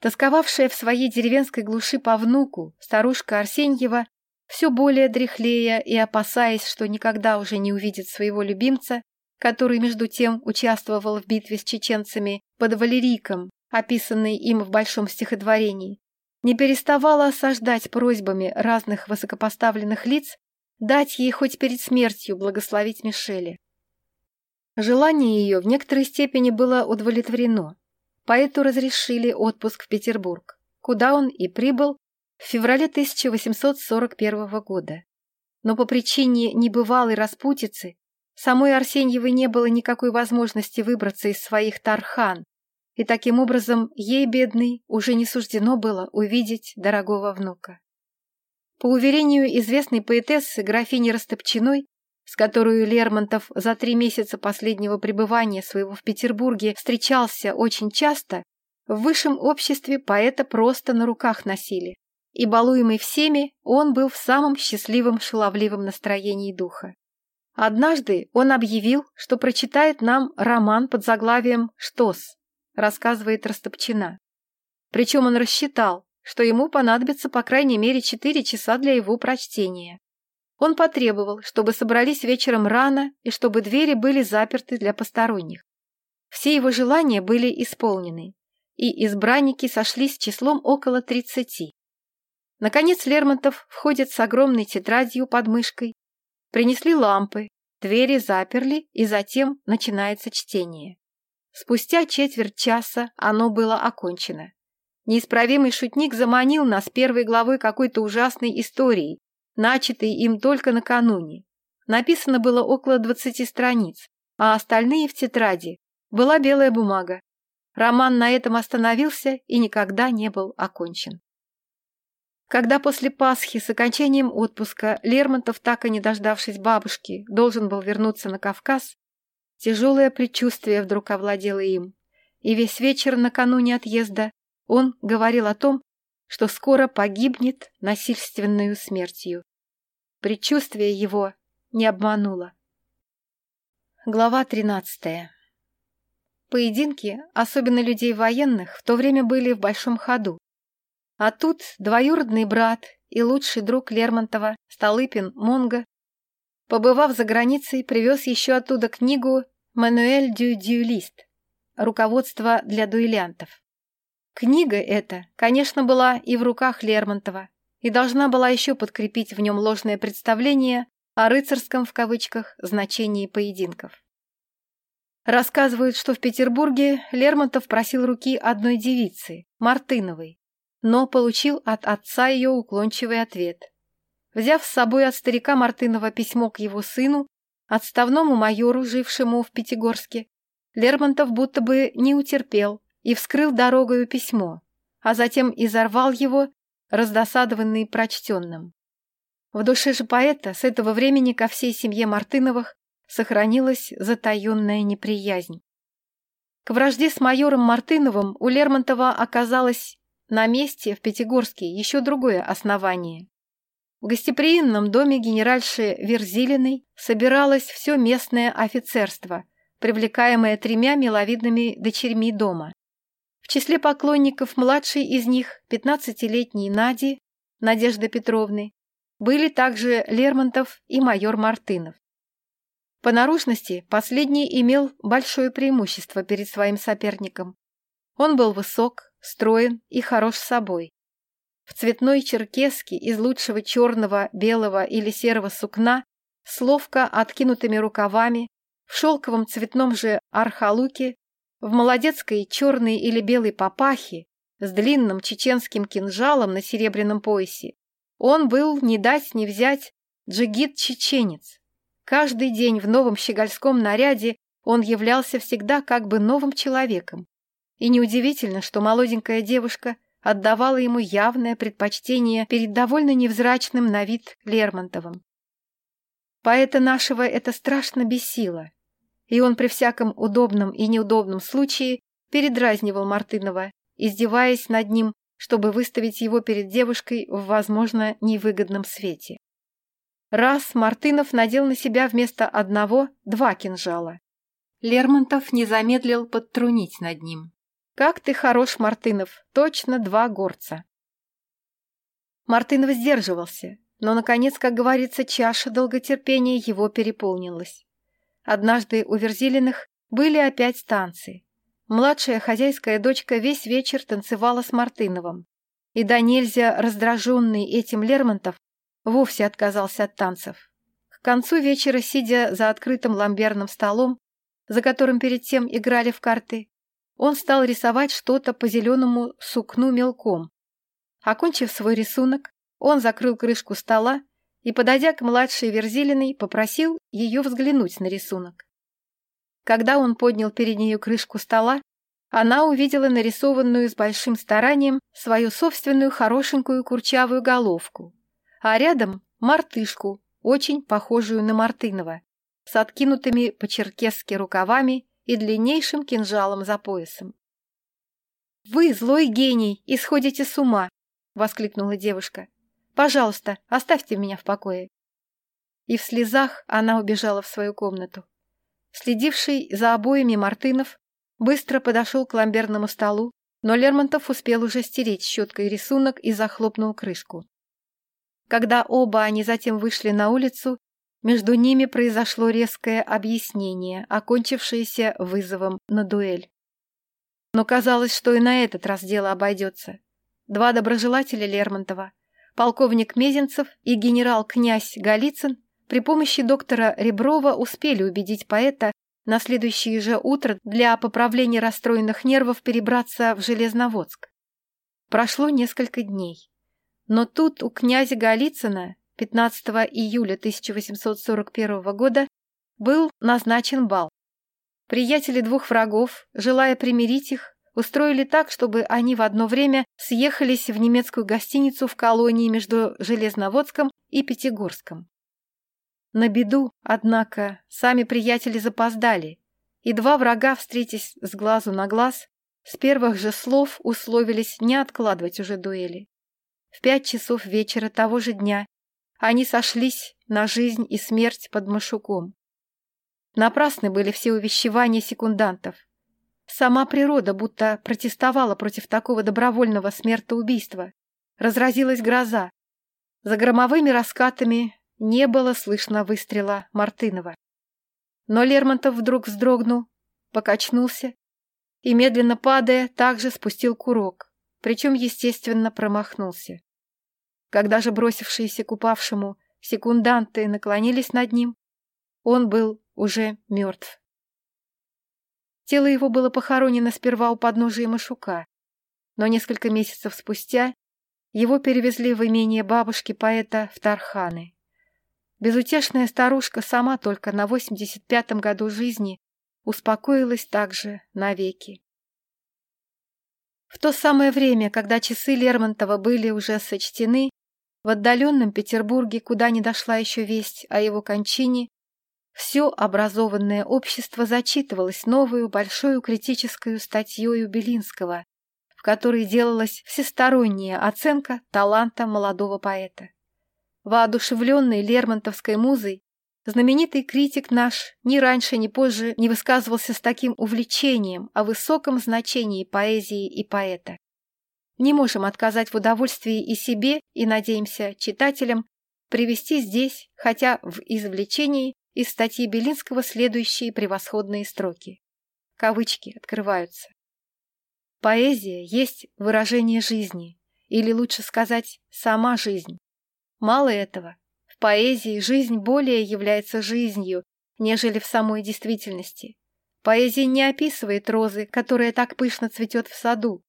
Тосковавшая в своей деревенской глуши по внуку, старушка Арсеньева все более дряхлея и опасаясь, что никогда уже не увидит своего любимца, который, между тем, участвовал в битве с чеченцами под Валерийком, описанной им в большом стихотворении, не переставала осаждать просьбами разных высокопоставленных лиц дать ей хоть перед смертью благословить Мишеля. Желание ее в некоторой степени было удовлетворено. Поэту разрешили отпуск в Петербург, куда он и прибыл в феврале 1841 года. Но по причине небывалой распутицы самой Арсеньевой не было никакой возможности выбраться из своих тархан, и таким образом ей, бедной, уже не суждено было увидеть дорогого внука. По уверению известной поэтессы графини Растопчиной, с которой Лермонтов за три месяца последнего пребывания своего в Петербурге встречался очень часто, в высшем обществе поэта просто на руках носили, и, балуемый всеми, он был в самом счастливом шаловливом настроении духа. Однажды он объявил, что прочитает нам роман под заглавием «Штос», рассказывает Растопчина. Причем он рассчитал, что ему понадобится по крайней мере четыре часа для его прочтения. Он потребовал, чтобы собрались вечером рано и чтобы двери были заперты для посторонних. Все его желания были исполнены, и избранники сошлись числом около тридцати. Наконец Лермонтов входит с огромной тетрадью под мышкой. Принесли лампы, двери заперли, и затем начинается чтение. Спустя четверть часа оно было окончено. Неисправимый шутник заманил нас первой главой какой-то ужасной истории, начатой им только накануне. Написано было около двадцати страниц, а остальные в тетради была белая бумага. Роман на этом остановился и никогда не был окончен. Когда после Пасхи с окончанием отпуска Лермонтов, так и не дождавшись бабушки, должен был вернуться на Кавказ, тяжелое предчувствие вдруг овладело им, и весь вечер накануне отъезда он говорил о том, что скоро погибнет насильственную смертью. Предчувствие его не обмануло. Глава тринадцатая. Поединки, особенно людей военных, в то время были в большом ходу. А тут двоюродный брат и лучший друг Лермонтова, Столыпин Монго, побывав за границей, привез еще оттуда книгу «Мануэль дю дюлист» «Руководство для дуэлянтов». Книга эта, конечно, была и в руках Лермонтова, и должна была еще подкрепить в нем ложное представление о рыцарском в кавычках значении поединков. Рассказывают, что в Петербурге Лермонтов просил руки одной девицы, Мартыновой, но получил от отца ее уклончивый ответ. Взяв с собой от старика Мартынова письмо к его сыну, отставному майору, жившему в Пятигорске, Лермонтов будто бы не утерпел и вскрыл дорогою письмо, а затем изорвал его, раздосадованный прочтенным. В душе же поэта с этого времени ко всей семье Мартыновых сохранилась затаенная неприязнь. К вражде с майором Мартыновым у Лермонтова оказалось на месте в Пятигорске еще другое основание. В гостеприимном доме генеральши Верзилиной собиралось все местное офицерство, привлекаемое тремя миловидными дочерьми дома. В числе поклонников младшей из них, пятнадцатилетней Нади, Надежды Петровны, были также Лермонтов и майор Мартынов. По наружности последний имел большое преимущество перед своим соперником. Он был высок, строен и хорош собой. В цветной черкеске из лучшего черного, белого или серого сукна с ловко откинутыми рукавами, в шелковом цветном же архалуке, в молодецкой черной или белой папахе, с длинным чеченским кинжалом на серебряном поясе. Он был, не дать не взять, джигит-чеченец. Каждый день в новом щегольском наряде он являлся всегда как бы новым человеком. И неудивительно, что молоденькая девушка отдавала ему явное предпочтение перед довольно невзрачным на вид Лермонтовым. Поэта нашего это страшно бесило, и он при всяком удобном и неудобном случае передразнивал Мартынова, издеваясь над ним, чтобы выставить его перед девушкой в, возможно, невыгодном свете. Раз Мартынов надел на себя вместо одного два кинжала. Лермонтов не замедлил подтрунить над ним. «Как ты хорош, Мартынов! Точно два горца!» Мартынов сдерживался, но, наконец, как говорится, чаша долготерпения его переполнилась. Однажды у Верзилиных были опять танцы. Младшая хозяйская дочка весь вечер танцевала с Мартыновым. И да нельзя раздраженный этим Лермонтов вовсе отказался от танцев. К концу вечера, сидя за открытым ламберным столом, за которым перед тем играли в карты, он стал рисовать что-то по зеленому сукну мелком. Окончив свой рисунок, он закрыл крышку стола и, подойдя к младшей Верзилиной, попросил ее взглянуть на рисунок. Когда он поднял перед нею крышку стола, она увидела нарисованную с большим старанием свою собственную хорошенькую курчавую головку, а рядом мартышку, очень похожую на Мартынова, с откинутыми по-черкесски рукавами и длиннейшим кинжалом за поясом. «Вы, злой гений, исходите с ума!» — воскликнула девушка. «Пожалуйста, оставьте меня в покое». И в слезах она убежала в свою комнату. Следивший за обоями Мартынов быстро подошел к ламберному столу, но Лермонтов успел уже стереть щеткой рисунок и захлопнул крышку. Когда оба они затем вышли на улицу, между ними произошло резкое объяснение, окончившееся вызовом на дуэль. Но казалось, что и на этот раз дело обойдется. Два доброжелателя Лермонтова, полковник Мезенцев и генерал-князь Голицын, при помощи доктора Реброва успели убедить поэта на следующее же утро для поправления расстроенных нервов перебраться в Железноводск. Прошло несколько дней. Но тут у князя Голицына 15 июля 1841 года был назначен бал. Приятели двух врагов, желая примирить их, устроили так, чтобы они в одно время съехались в немецкую гостиницу в колонии между Железноводском и Пятигорском. На беду, однако, сами приятели запоздали, и два врага, встретясь с глазу на глаз, с первых же слов условились не откладывать уже дуэли. В пять часов вечера того же дня они сошлись на жизнь и смерть под Машуком. Напрасны были все увещевания секундантов. Сама природа будто протестовала против такого добровольного смертоубийства. Разразилась гроза. За громовыми раскатами не было слышно выстрела Мартынова. Но Лермонтов вдруг вздрогнул, покачнулся и, медленно падая, также спустил курок, причем, естественно, промахнулся. Когда же бросившиеся к упавшему секунданты наклонились над ним, он был уже мертв. Тело его было похоронено сперва у подножия Машука, но несколько месяцев спустя его перевезли в имение бабушки поэта в Тарханы. Безутешная старушка сама только на 85-м году жизни успокоилась также навеки. В то самое время, когда часы Лермонтова были уже сочтены, в отдаленном Петербурге, куда не дошла еще весть о его кончине, все образованное общество зачитывалось новую большую критическую статьей Белинского, в которой делалась всесторонняя оценка таланта молодого поэта. Воодушевленный Лермонтовской музой, знаменитый критик наш ни раньше, ни позже не высказывался с таким увлечением о высоком значении поэзии и поэта. Не можем отказать в удовольствии и себе, и, надеемся, читателям, привести здесь, хотя в извлечении, из статьи Белинского следующие превосходные строки. Кавычки открываются. Поэзия есть выражение жизни, или лучше сказать, сама жизнь. Мало этого, в поэзии жизнь более является жизнью, нежели в самой действительности. Поэзия не описывает розы, которая так пышно цветет в саду,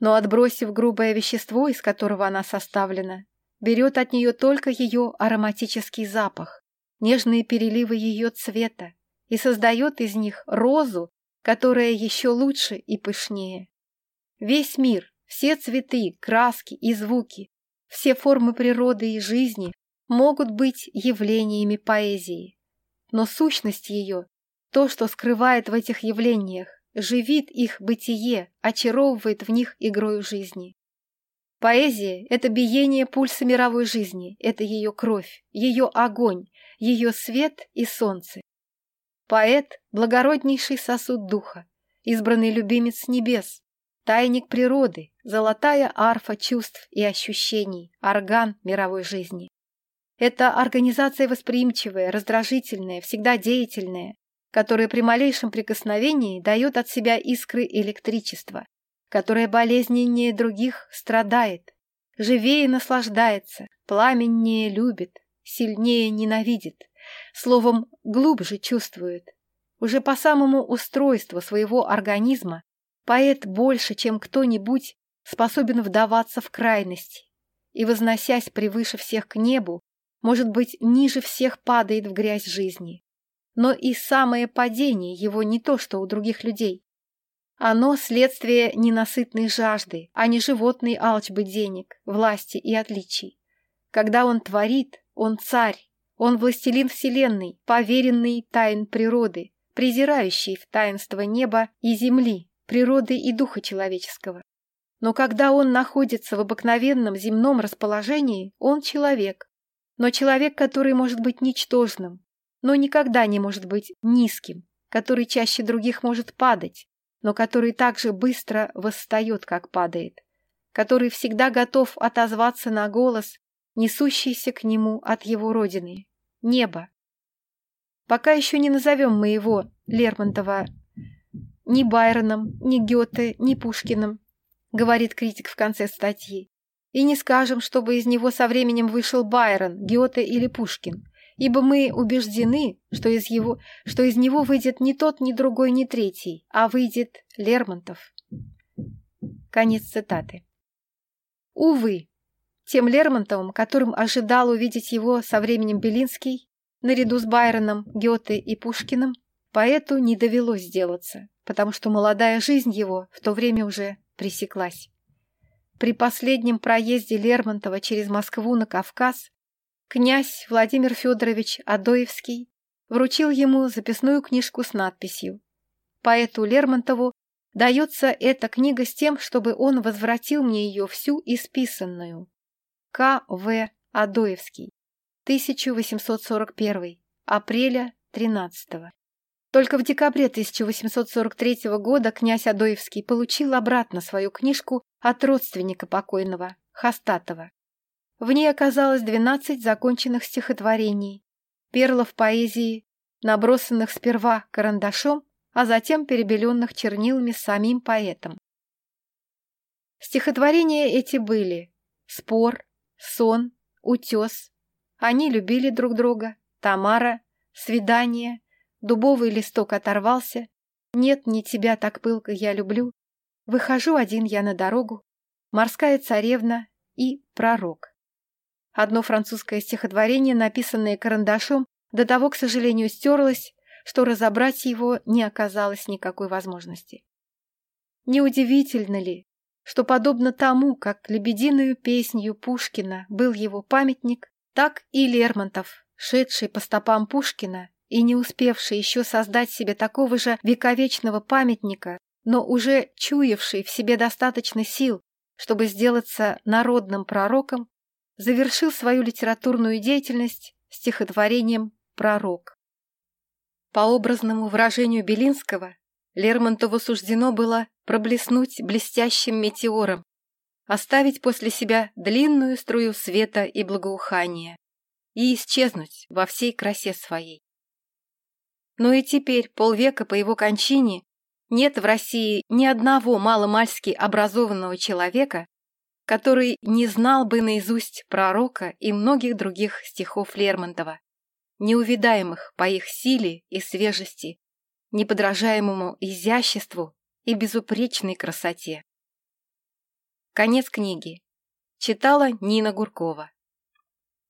но, отбросив грубое вещество, из которого она составлена, берет от нее только ее ароматический запах, нежные переливы ее цвета и создает из них розу, которая еще лучше и пышнее. Весь мир, все цветы, краски и звуки, все формы природы и жизни могут быть явлениями поэзии. Но сущность ее, то, что скрывает в этих явлениях, живит их бытие, очаровывает в них игрою жизни. Поэзия — это биение пульса мировой жизни, это ее кровь, ее огонь, ее свет и солнце. Поэт — благороднейший сосуд духа, избранный любимец небес, тайник природы, золотая арфа чувств и ощущений, орган мировой жизни. Это организация восприимчивая, раздражительная, всегда деятельная, которая при малейшем прикосновении дает от себя искры электричества, которая болезненнее других страдает, живее наслаждается, пламеннее любит, сильнее ненавидит, словом, глубже чувствует. Уже по самому устройству своего организма Поэт больше, чем кто-нибудь, способен вдаваться в крайности и, возносясь превыше всех к небу, может быть, ниже всех падает в грязь жизни. Но и самое падение его не то, что у других людей. Оно следствие ненасытной жажды, а не животной алчбы денег, власти и отличий. Когда он творит, он царь, он властелин вселенной, поверенный тайн природы, презирающий в таинство неба и земли, природы и духа человеческого. Но когда он находится в обыкновенном земном расположении, он человек. Но человек, который может быть ничтожным, но никогда не может быть низким, который чаще других может падать, но который также быстро восстает, как падает, который всегда готов отозваться на голос, несущийся к нему от его родины, неба. Пока еще не назовем мы его, Лермонтова, ни Байроном, ни Гёте, ни Пушкиным, говорит критик в конце статьи. И не скажем, чтобы из него со временем вышел Байрон, Гёте или Пушкин, ибо мы убеждены, что из, его, что из него выйдет не тот, ни другой, ни третий, а выйдет Лермонтов. Конец цитаты. Увы, тем Лермонтовым, которым ожидал увидеть его со временем Белинский, наряду с Байроном, Гёте и Пушкиным, поэту не довелось сделаться потому что молодая жизнь его в то время уже пресеклась. При последнем проезде Лермонтова через Москву на Кавказ князь Владимир Федорович Адоевский вручил ему записную книжку с надписью «Поэту Лермонтову дается эта книга с тем, чтобы он возвратил мне ее всю исписанную». К. В. Адоевский, 1841, апреля 13 -го. Только в декабре 1843 года князь Адоевский получил обратно свою книжку от родственника покойного, Хастатова. В ней оказалось 12 законченных стихотворений, перлов поэзии, набросанных сперва карандашом, а затем перебеленных чернилами самим поэтом. Стихотворения эти были «Спор», «Сон», «Утес». Они любили друг друга, Тамара, «Свидание», Дубовый листок оторвался. Нет, не тебя так пылко я люблю. Выхожу один я на дорогу. Морская царевна и пророк. Одно французское стихотворение, написанное карандашом, до того, к сожалению, стерлось, что разобрать его не оказалось никакой возможности. Неудивительно ли, что подобно тому, как лебединую песнью Пушкина был его памятник, так и Лермонтов, шедший по стопам Пушкина, и не успевший еще создать себе такого же вековечного памятника, но уже чуявший в себе достаточно сил, чтобы сделаться народным пророком, завершил свою литературную деятельность стихотворением «Пророк». По образному выражению Белинского, Лермонтову суждено было проблеснуть блестящим метеором, оставить после себя длинную струю света и благоухания и исчезнуть во всей красе своей. Но и теперь, полвека по его кончине, нет в России ни одного маломальски образованного человека, который не знал бы наизусть пророка и многих других стихов Лермонтова, неувидаемых по их силе и свежести, неподражаемому изяществу и безупречной красоте. Конец книги. Читала Нина Гуркова.